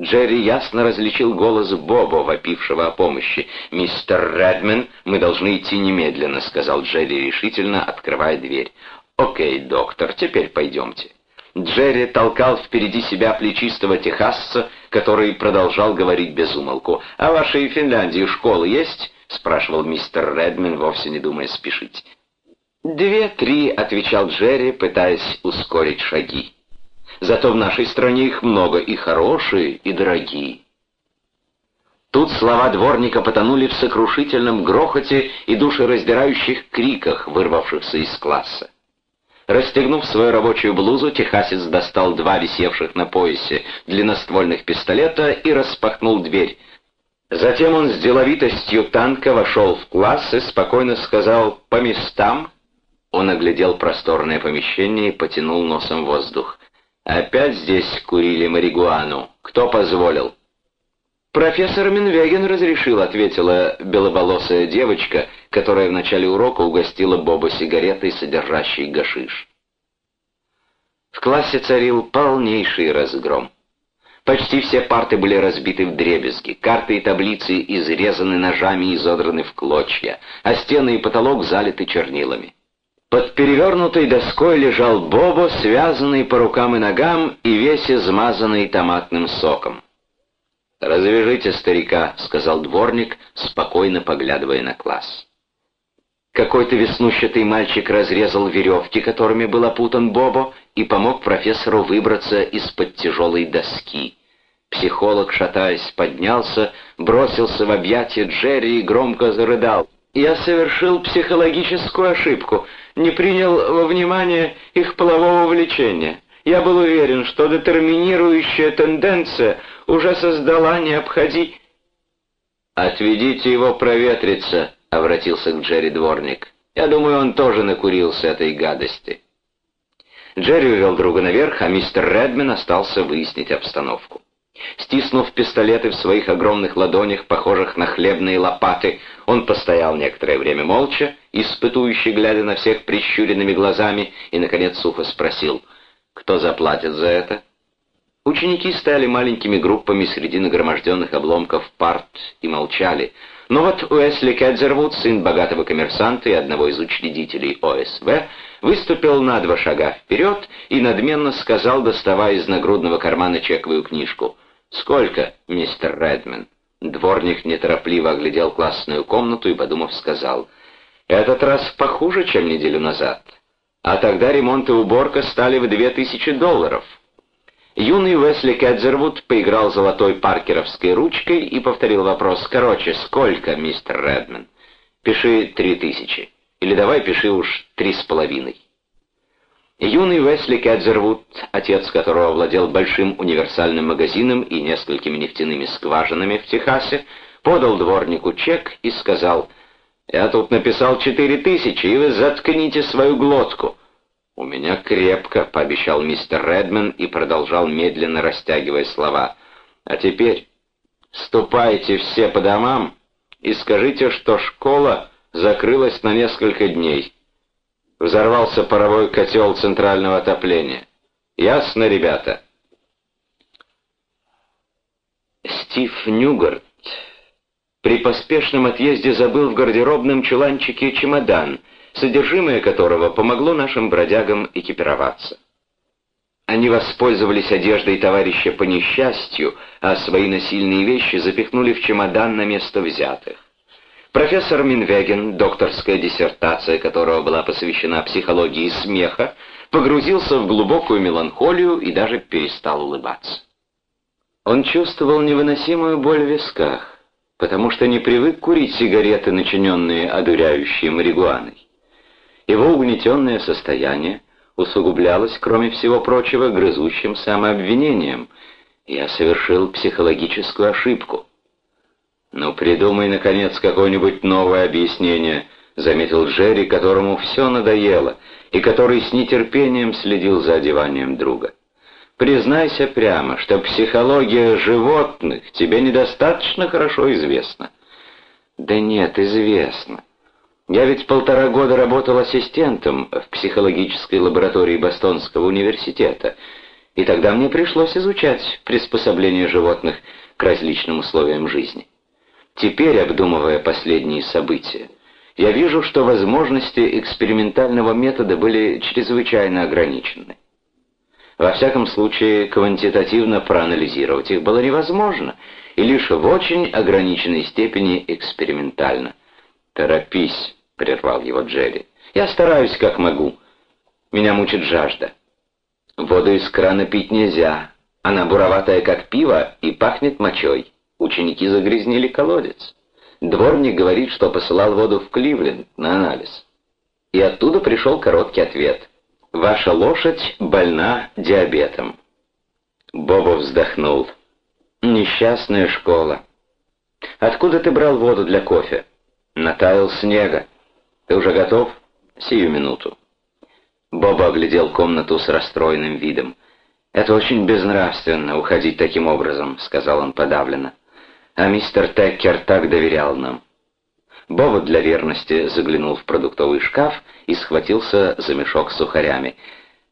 Джерри ясно различил голос Боба, вопившего о помощи. «Мистер Редмен, мы должны идти немедленно», — сказал Джерри решительно, открывая дверь. «Окей, доктор, теперь пойдемте». Джерри толкал впереди себя плечистого техасца, который продолжал говорить без умолку. «А вашей Финляндии школы есть?» — спрашивал мистер Редмен, вовсе не думая спешить. «Две-три», — отвечал Джерри, пытаясь ускорить шаги. Зато в нашей стране их много, и хорошие, и дорогие. Тут слова дворника потонули в сокрушительном грохоте и душераздирающих криках, вырвавшихся из класса. Расстегнув свою рабочую блузу, техасец достал два висевших на поясе длинноствольных пистолета и распахнул дверь. Затем он с деловитостью танка вошел в класс и спокойно сказал «по местам». Он оглядел просторное помещение и потянул носом воздух. Опять здесь курили маригуану. Кто позволил? Профессор Минвеген разрешил, ответила беловолосая девочка, которая в начале урока угостила Боба сигаретой, содержащей гашиш. В классе царил полнейший разгром. Почти все парты были разбиты в дребезги, карты и таблицы изрезаны ножами и изодраны в клочья, а стены и потолок залиты чернилами. Под перевернутой доской лежал Бобо, связанный по рукам и ногам и весь измазанный томатным соком. «Развяжите старика», — сказал дворник, спокойно поглядывая на класс. Какой-то веснущатый мальчик разрезал веревки, которыми был опутан Бобо, и помог профессору выбраться из-под тяжелой доски. Психолог, шатаясь, поднялся, бросился в объятия Джерри и громко зарыдал. «Я совершил психологическую ошибку, не принял во внимание их полового влечения. Я был уверен, что детерминирующая тенденция уже создала необходи...» «Отведите его проветриться», — обратился к Джерри дворник. «Я думаю, он тоже накурился этой гадости». Джерри увел друга наверх, а мистер Редмен остался выяснить обстановку. Стиснув пистолеты в своих огромных ладонях, похожих на хлебные лопаты, он постоял некоторое время молча, испытующе глядя на всех прищуренными глазами, и, наконец, сухо спросил, «Кто заплатит за это?» Ученики стояли маленькими группами среди нагроможденных обломков парт и молчали. Но вот Уэсли Кэдзервуд, сын богатого коммерсанта и одного из учредителей ОСВ, выступил на два шага вперед и надменно сказал, доставая из нагрудного кармана чековую книжку. «Сколько, мистер Редмен?» Дворник неторопливо оглядел классную комнату и, подумав, сказал, «Этот раз похуже, чем неделю назад. А тогда ремонт и уборка стали в две тысячи долларов». Юный Уэсли Кэдзервуд поиграл золотой паркеровской ручкой и повторил вопрос. «Короче, сколько, мистер Редман?» «Пиши три тысячи. Или давай пиши уж три с половиной». Юный Уэсли Кэдзервуд, отец которого владел большим универсальным магазином и несколькими нефтяными скважинами в Техасе, подал дворнику чек и сказал, «Я тут написал четыре тысячи, и вы заткните свою глотку». «У меня крепко», — пообещал мистер Редман и продолжал медленно растягивая слова. «А теперь ступайте все по домам и скажите, что школа закрылась на несколько дней. Взорвался паровой котел центрального отопления. Ясно, ребята?» Стив Ньюгарт при поспешном отъезде забыл в гардеробном чуланчике чемодан — содержимое которого помогло нашим бродягам экипироваться. Они воспользовались одеждой товарища по несчастью, а свои насильные вещи запихнули в чемодан на место взятых. Профессор Минвеген, докторская диссертация которого была посвящена психологии смеха, погрузился в глубокую меланхолию и даже перестал улыбаться. Он чувствовал невыносимую боль в висках, потому что не привык курить сигареты, начиненные одуряющей марихуаной. Его угнетенное состояние усугублялось, кроме всего прочего, грызущим самообвинением. Я совершил психологическую ошибку. «Ну, придумай, наконец, какое-нибудь новое объяснение», — заметил Джерри, которому все надоело, и который с нетерпением следил за одеванием друга. «Признайся прямо, что психология животных тебе недостаточно хорошо известна». «Да нет, известно. Я ведь полтора года работал ассистентом в психологической лаборатории Бостонского университета, и тогда мне пришлось изучать приспособление животных к различным условиям жизни. Теперь, обдумывая последние события, я вижу, что возможности экспериментального метода были чрезвычайно ограничены. Во всяком случае, квантитативно проанализировать их было невозможно, и лишь в очень ограниченной степени экспериментально – «Торопись», — прервал его Джерри. «Я стараюсь, как могу. Меня мучит жажда. Воду из крана пить нельзя. Она буроватая, как пиво, и пахнет мочой. Ученики загрязнили колодец. Дворник говорит, что посылал воду в Кливленд на анализ. И оттуда пришел короткий ответ. «Ваша лошадь больна диабетом». Боба вздохнул. «Несчастная школа. Откуда ты брал воду для кофе?» Натаял снега. Ты уже готов? Сию минуту. Боба оглядел комнату с расстроенным видом. «Это очень безнравственно, уходить таким образом», — сказал он подавленно. «А мистер Теккер так доверял нам». Боба для верности заглянул в продуктовый шкаф и схватился за мешок с сухарями.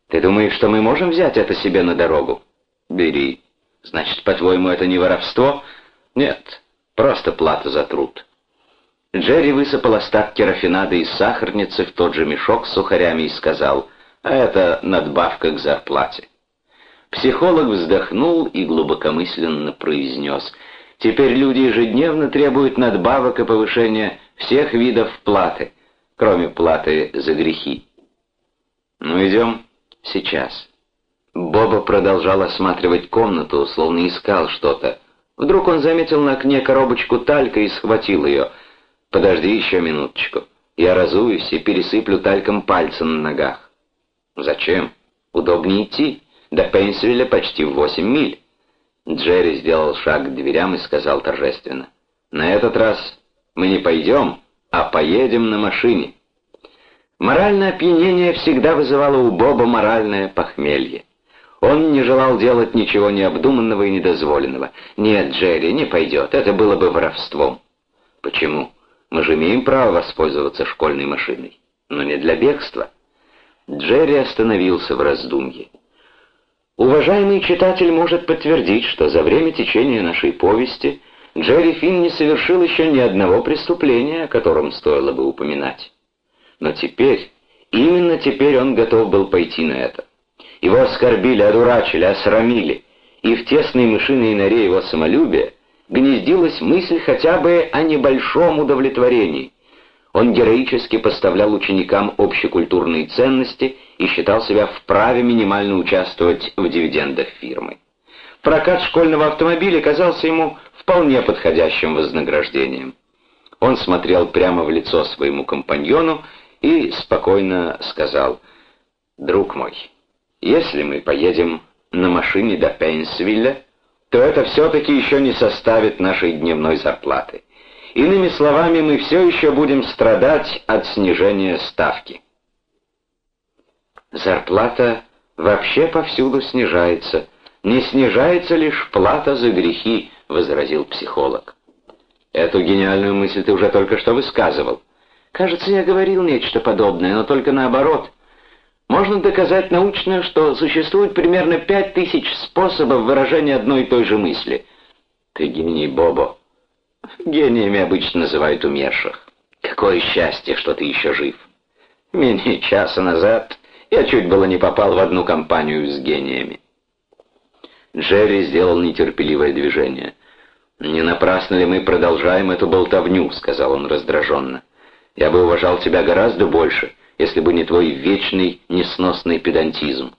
«Ты думаешь, что мы можем взять это себе на дорогу?» «Бери. Значит, по-твоему, это не воровство?» «Нет, просто плата за труд». Джерри высыпал остатки рафинада из сахарницы в тот же мешок с сухарями и сказал, а это надбавка к зарплате. Психолог вздохнул и глубокомысленно произнес, теперь люди ежедневно требуют надбавок и повышения всех видов платы. кроме платы за грехи. Ну, идем сейчас. Боба продолжал осматривать комнату, словно искал что-то. Вдруг он заметил на окне коробочку талька и схватил ее. «Подожди еще минуточку. Я разуюсь и пересыплю тальком пальцы на ногах». «Зачем? Удобнее идти. До Пейнсвилля почти восемь миль». Джерри сделал шаг к дверям и сказал торжественно. «На этот раз мы не пойдем, а поедем на машине». Моральное опьянение всегда вызывало у Боба моральное похмелье. Он не желал делать ничего необдуманного и недозволенного. «Нет, Джерри, не пойдет, это было бы воровством». «Почему? Мы же имеем право воспользоваться школьной машиной, но не для бегства». Джерри остановился в раздумье. Уважаемый читатель может подтвердить, что за время течения нашей повести Джерри Финн не совершил еще ни одного преступления, о котором стоило бы упоминать. Но теперь, именно теперь он готов был пойти на это. Его оскорбили, одурачили, осрамили, и в тесной мышиной норе его самолюбия гнездилась мысль хотя бы о небольшом удовлетворении. Он героически поставлял ученикам общекультурные ценности и считал себя вправе минимально участвовать в дивидендах фирмы. Прокат школьного автомобиля казался ему вполне подходящим вознаграждением. Он смотрел прямо в лицо своему компаньону и спокойно сказал, «Друг мой, если мы поедем на машине до Пейнсвилля, то это все-таки еще не составит нашей дневной зарплаты. Иными словами, мы все еще будем страдать от снижения ставки. Зарплата вообще повсюду снижается. Не снижается лишь плата за грехи, возразил психолог. Эту гениальную мысль ты уже только что высказывал. Кажется, я говорил нечто подобное, но только наоборот — можно доказать научно, что существует примерно пять тысяч способов выражения одной и той же мысли. Ты гений, Бобо. Гениями обычно называют умерших. Какое счастье, что ты еще жив. Менее часа назад я чуть было не попал в одну компанию с гениями. Джерри сделал нетерпеливое движение. «Не напрасно ли мы продолжаем эту болтовню?» — сказал он раздраженно. «Я бы уважал тебя гораздо больше, если бы не твой вечный несносный педантизм.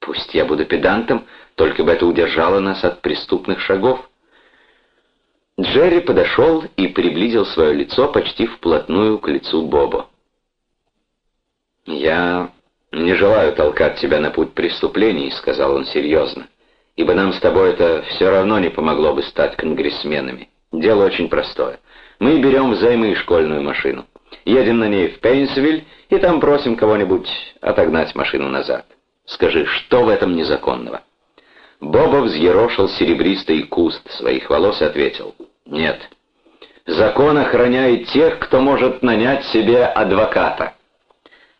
Пусть я буду педантом, только бы это удержало нас от преступных шагов. Джерри подошел и приблизил свое лицо почти вплотную к лицу Бобо. «Я не желаю толкать тебя на путь преступлений», — сказал он серьезно, «ибо нам с тобой это все равно не помогло бы стать конгрессменами. Дело очень простое. Мы берем взаймы школьную машину. Едем на ней в Пейнсвиль и там просим кого-нибудь отогнать машину назад. Скажи, что в этом незаконного?» Боба взъерошил серебристый куст своих волос и ответил, «Нет, закон охраняет тех, кто может нанять себе адвоката.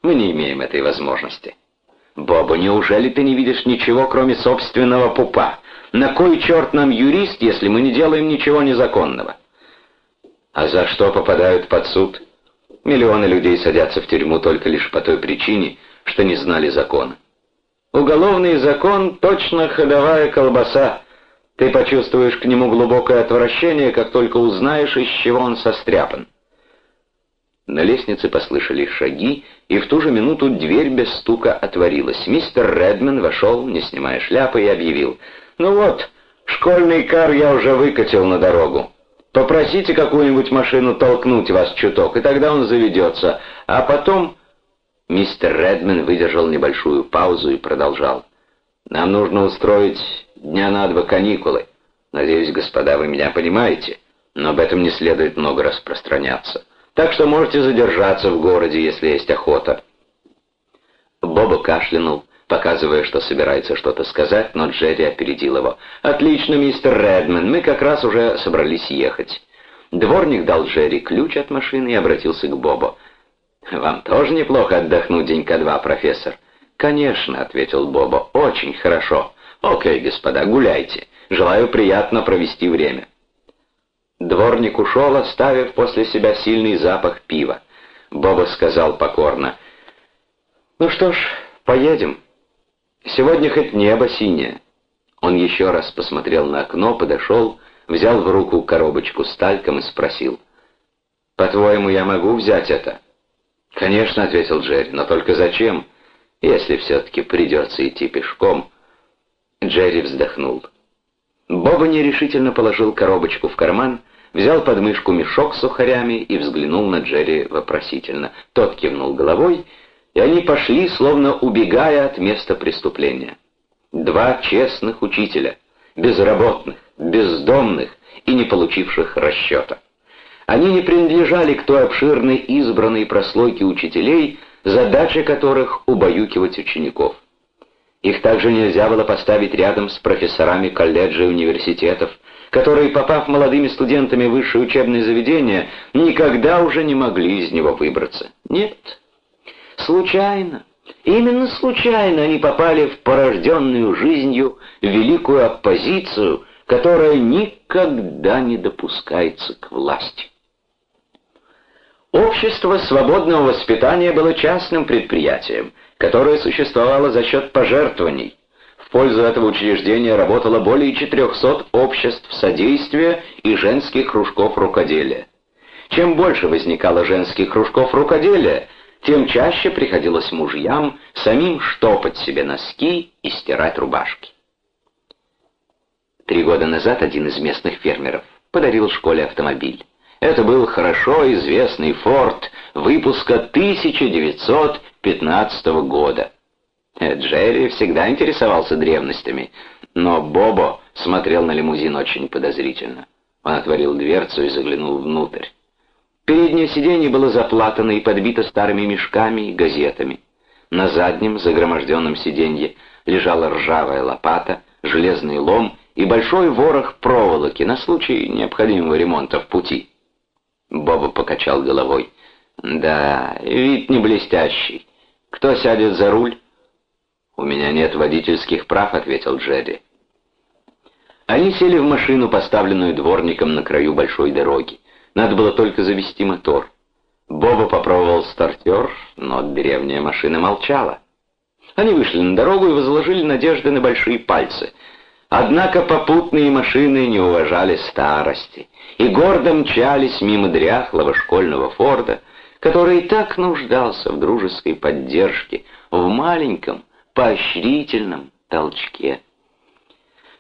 Мы не имеем этой возможности». «Боба, неужели ты не видишь ничего, кроме собственного пупа? На кой черт нам юрист, если мы не делаем ничего незаконного?» «А за что попадают под суд?» Миллионы людей садятся в тюрьму только лишь по той причине, что не знали закона. Уголовный закон — точно ходовая колбаса. Ты почувствуешь к нему глубокое отвращение, как только узнаешь, из чего он состряпан. На лестнице послышались шаги, и в ту же минуту дверь без стука отворилась. Мистер Редман вошел, не снимая шляпы, и объявил. «Ну вот, школьный кар я уже выкатил на дорогу. Попросите какую-нибудь машину толкнуть вас чуток, и тогда он заведется. А потом...» Мистер Редман выдержал небольшую паузу и продолжал. «Нам нужно устроить дня на два каникулы. Надеюсь, господа, вы меня понимаете, но об этом не следует много распространяться. Так что можете задержаться в городе, если есть охота». Боба кашлянул, показывая, что собирается что-то сказать, но Джерри опередил его. «Отлично, мистер Редман, мы как раз уже собрались ехать». Дворник дал Джерри ключ от машины и обратился к Бобу. «Вам тоже неплохо отдохнуть денька два, профессор?» «Конечно», — ответил Боба, — «очень хорошо. Окей, господа, гуляйте. Желаю приятно провести время». Дворник ушел, оставив после себя сильный запах пива. Боба сказал покорно, «Ну что ж, поедем». Сегодня хоть небо синее. Он еще раз посмотрел на окно, подошел, взял в руку коробочку с тальком и спросил. «По-твоему, я могу взять это?» «Конечно», — ответил Джерри, — «но только зачем, если все-таки придется идти пешком?» Джерри вздохнул. Боба нерешительно положил коробочку в карман, взял под мышку мешок с сухарями и взглянул на Джерри вопросительно. Тот кивнул головой, и они пошли, словно убегая от места преступления. Два честных учителя, безработных, бездомных и не получивших расчета. Они не принадлежали к той обширной избранной прослойке учителей, задача которых — убаюкивать учеников. Их также нельзя было поставить рядом с профессорами колледжей и университетов, которые, попав молодыми студентами в высшее учебное заведение, никогда уже не могли из него выбраться. Нет, случайно, именно случайно они попали в порожденную жизнью великую оппозицию, которая никогда не допускается к власти. Общество свободного воспитания было частным предприятием, которое существовало за счет пожертвований. В пользу этого учреждения работало более 400 обществ содействия и женских кружков рукоделия. Чем больше возникало женских кружков рукоделия, тем чаще приходилось мужьям самим штопать себе носки и стирать рубашки. Три года назад один из местных фермеров подарил школе автомобиль. Это был хорошо известный «Форд» выпуска 1915 года. Джерри всегда интересовался древностями, но Бобо смотрел на лимузин очень подозрительно. Он отворил дверцу и заглянул внутрь. Переднее сиденье было заплатано и подбито старыми мешками и газетами. На заднем, загроможденном сиденье, лежала ржавая лопата, железный лом и большой ворох проволоки на случай необходимого ремонта в пути. Боба покачал головой. «Да, вид не блестящий. Кто сядет за руль?» «У меня нет водительских прав», — ответил Джерри. Они сели в машину, поставленную дворником на краю большой дороги. Надо было только завести мотор. Боба попробовал стартер, но древняя машина молчала. Они вышли на дорогу и возложили надежды на большие пальцы. Однако попутные машины не уважали старости и гордо мчались мимо дряхлого школьного Форда, который и так нуждался в дружеской поддержке, в маленьком, поощрительном толчке.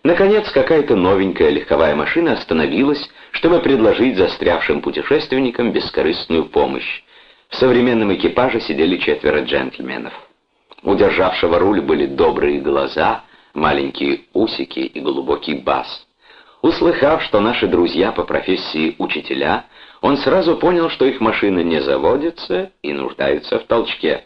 Наконец, какая-то новенькая легковая машина остановилась, чтобы предложить застрявшим путешественникам бескорыстную помощь. В современном экипаже сидели четверо джентльменов. У державшего руль были добрые глаза, маленькие усики и глубокий бас. Услыхав, что наши друзья по профессии учителя, он сразу понял, что их машина не заводится и нуждается в толчке.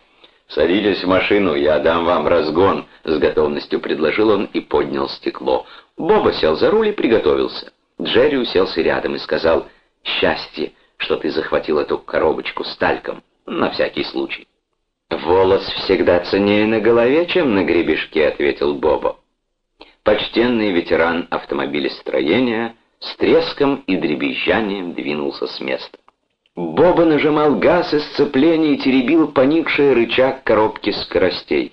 «Садитесь в машину, я дам вам разгон», — с готовностью предложил он и поднял стекло. Боба сел за руль и приготовился. Джерри уселся рядом и сказал, «Счастье, что ты захватил эту коробочку с тальком, на всякий случай». «Волос всегда ценнее на голове, чем на гребешке», — ответил Боба. Почтенный ветеран автомобилестроения с треском и дребезжанием двинулся с места. Боба нажимал газ и сцепление и теребил поникший рычаг коробки скоростей.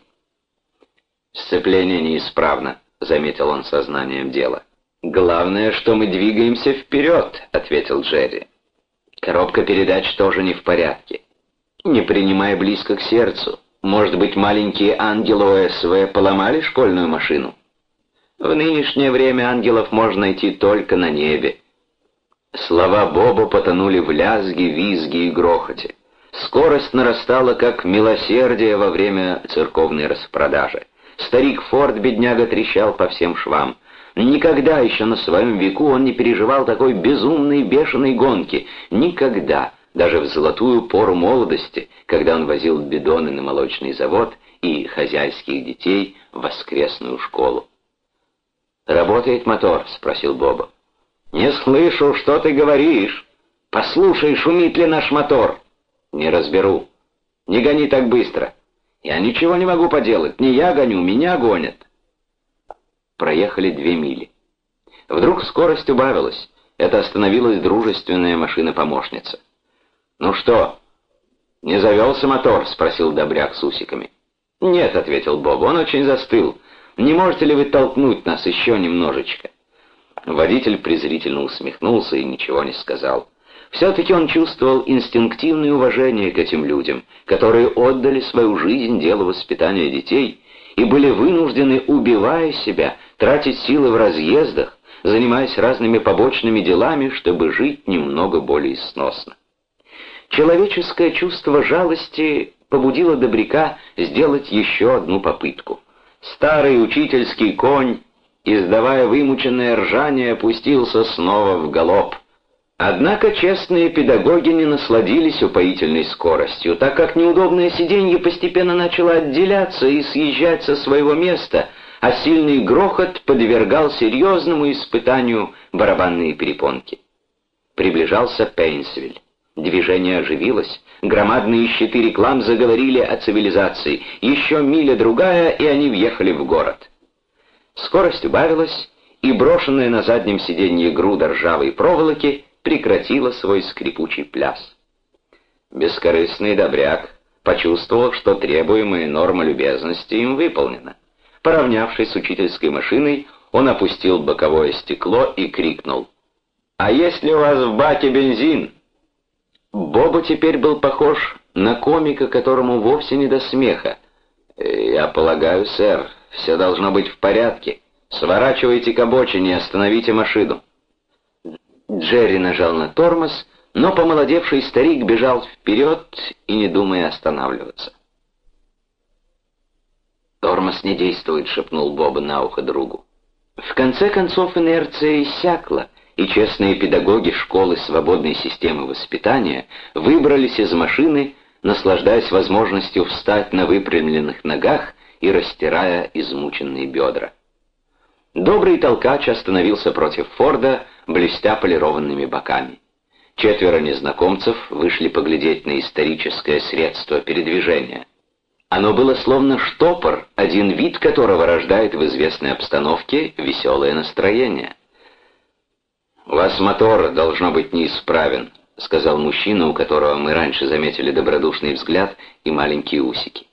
«Сцепление неисправно», — заметил он сознанием дела. «Главное, что мы двигаемся вперед», — ответил Джерри. «Коробка передач тоже не в порядке. Не принимая близко к сердцу. Может быть, маленькие ангелы ОСВ поломали школьную машину?» В нынешнее время ангелов можно найти только на небе. Слова Боба потонули в лязге, визге и грохоте. Скорость нарастала, как милосердие во время церковной распродажи. Старик Форд, бедняга, трещал по всем швам. Никогда еще на своем веку он не переживал такой безумной бешеной гонки. Никогда, даже в золотую пору молодости, когда он возил бидоны на молочный завод и хозяйских детей в воскресную школу. «Работает мотор?» — спросил Боба. «Не слышу, что ты говоришь. Послушай, шумит ли наш мотор?» «Не разберу. Не гони так быстро. Я ничего не могу поделать. Не я гоню, меня гонят». Проехали две мили. Вдруг скорость убавилась. Это остановилась дружественная машина-помощница. «Ну что, не завелся мотор?» — спросил Добряк с усиками. «Нет», — ответил Боб, — «он очень застыл. Не можете ли вы толкнуть нас еще немножечко?» Водитель презрительно усмехнулся и ничего не сказал. Все-таки он чувствовал инстинктивное уважение к этим людям, которые отдали свою жизнь делу воспитания детей и были вынуждены, убивая себя, тратить силы в разъездах, занимаясь разными побочными делами, чтобы жить немного более сносно. Человеческое чувство жалости побудило Добряка сделать еще одну попытку. Старый учительский конь, издавая вымученное ржание, опустился снова в галоп. Однако честные педагоги не насладились упоительной скоростью, так как неудобное сиденье постепенно начало отделяться и съезжать со своего места, а сильный грохот подвергал серьезному испытанию барабанные перепонки. Приближался Пейнсвиль. Движение оживилось, громадные щиты реклам заговорили о цивилизации. Еще миля другая, и они въехали в город. Скорость убавилась, и брошенная на заднем сиденье груда ржавой проволоки прекратила свой скрипучий пляс. Бескорыстный добряк почувствовал, что требуемая норма любезности им выполнена. Поравнявшись с учительской машиной, он опустил боковое стекло и крикнул. «А если у вас в баке бензин?» Боба теперь был похож на комика, которому вовсе не до смеха. «Я полагаю, сэр, все должно быть в порядке. Сворачивайте к обочине и остановите машину». Джерри нажал на тормоз, но помолодевший старик бежал вперед и не думая останавливаться. «Тормоз не действует», — шепнул Боба на ухо другу. В конце концов инерция иссякла, и честные педагоги школы свободной системы воспитания выбрались из машины, наслаждаясь возможностью встать на выпрямленных ногах и растирая измученные бедра. Добрый толкач остановился против Форда, блестя полированными боками. Четверо незнакомцев вышли поглядеть на историческое средство передвижения. Оно было словно штопор, один вид которого рождает в известной обстановке веселое настроение. «У вас мотор должно быть неисправен», — сказал мужчина, у которого мы раньше заметили добродушный взгляд и маленькие усики.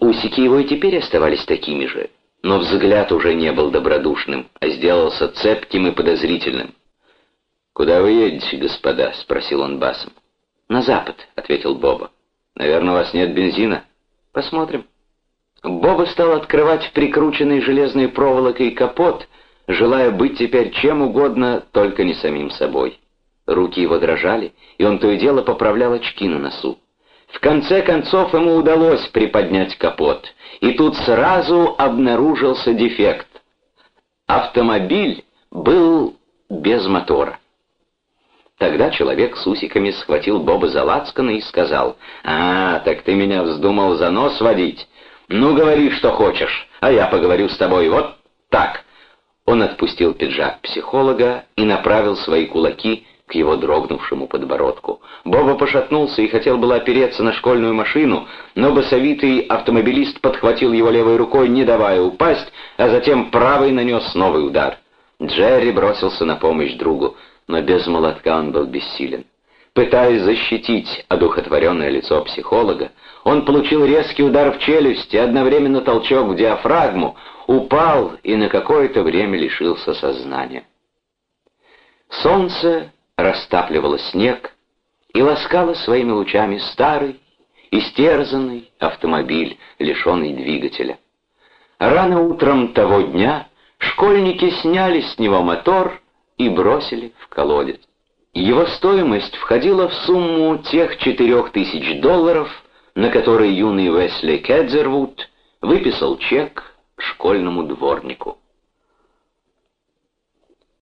Усики его и теперь оставались такими же, но взгляд уже не был добродушным, а сделался цепким и подозрительным. «Куда вы едете, господа?» — спросил он басом. «На запад», — ответил Боба. «Наверное, у вас нет бензина?» «Посмотрим». Боба стал открывать прикрученный железной проволокой капот, желая быть теперь чем угодно, только не самим собой. Руки его дрожали, и он то и дело поправлял очки на носу. В конце концов ему удалось приподнять капот, и тут сразу обнаружился дефект. Автомобиль был без мотора. Тогда человек с усиками схватил Боба за лацканы и сказал, «А, так ты меня вздумал за нос водить? Ну, говори, что хочешь, а я поговорю с тобой вот так». Он отпустил пиджак психолога и направил свои кулаки к его дрогнувшему подбородку. Боба пошатнулся и хотел было опереться на школьную машину, но басовитый автомобилист подхватил его левой рукой, не давая упасть, а затем правой нанес новый удар. Джерри бросился на помощь другу, но без молотка он был бессилен. Пытаясь защитить одухотворенное лицо психолога, он получил резкий удар в челюсть и одновременно толчок в диафрагму, упал и на какое-то время лишился сознания. Солнце растапливала снег и ласкала своими лучами старый, истерзанный автомобиль, лишенный двигателя. Рано утром того дня школьники сняли с него мотор и бросили в колодец. Его стоимость входила в сумму тех четырех тысяч долларов, на которые юный Уэсли Кэдзервуд выписал чек школьному дворнику.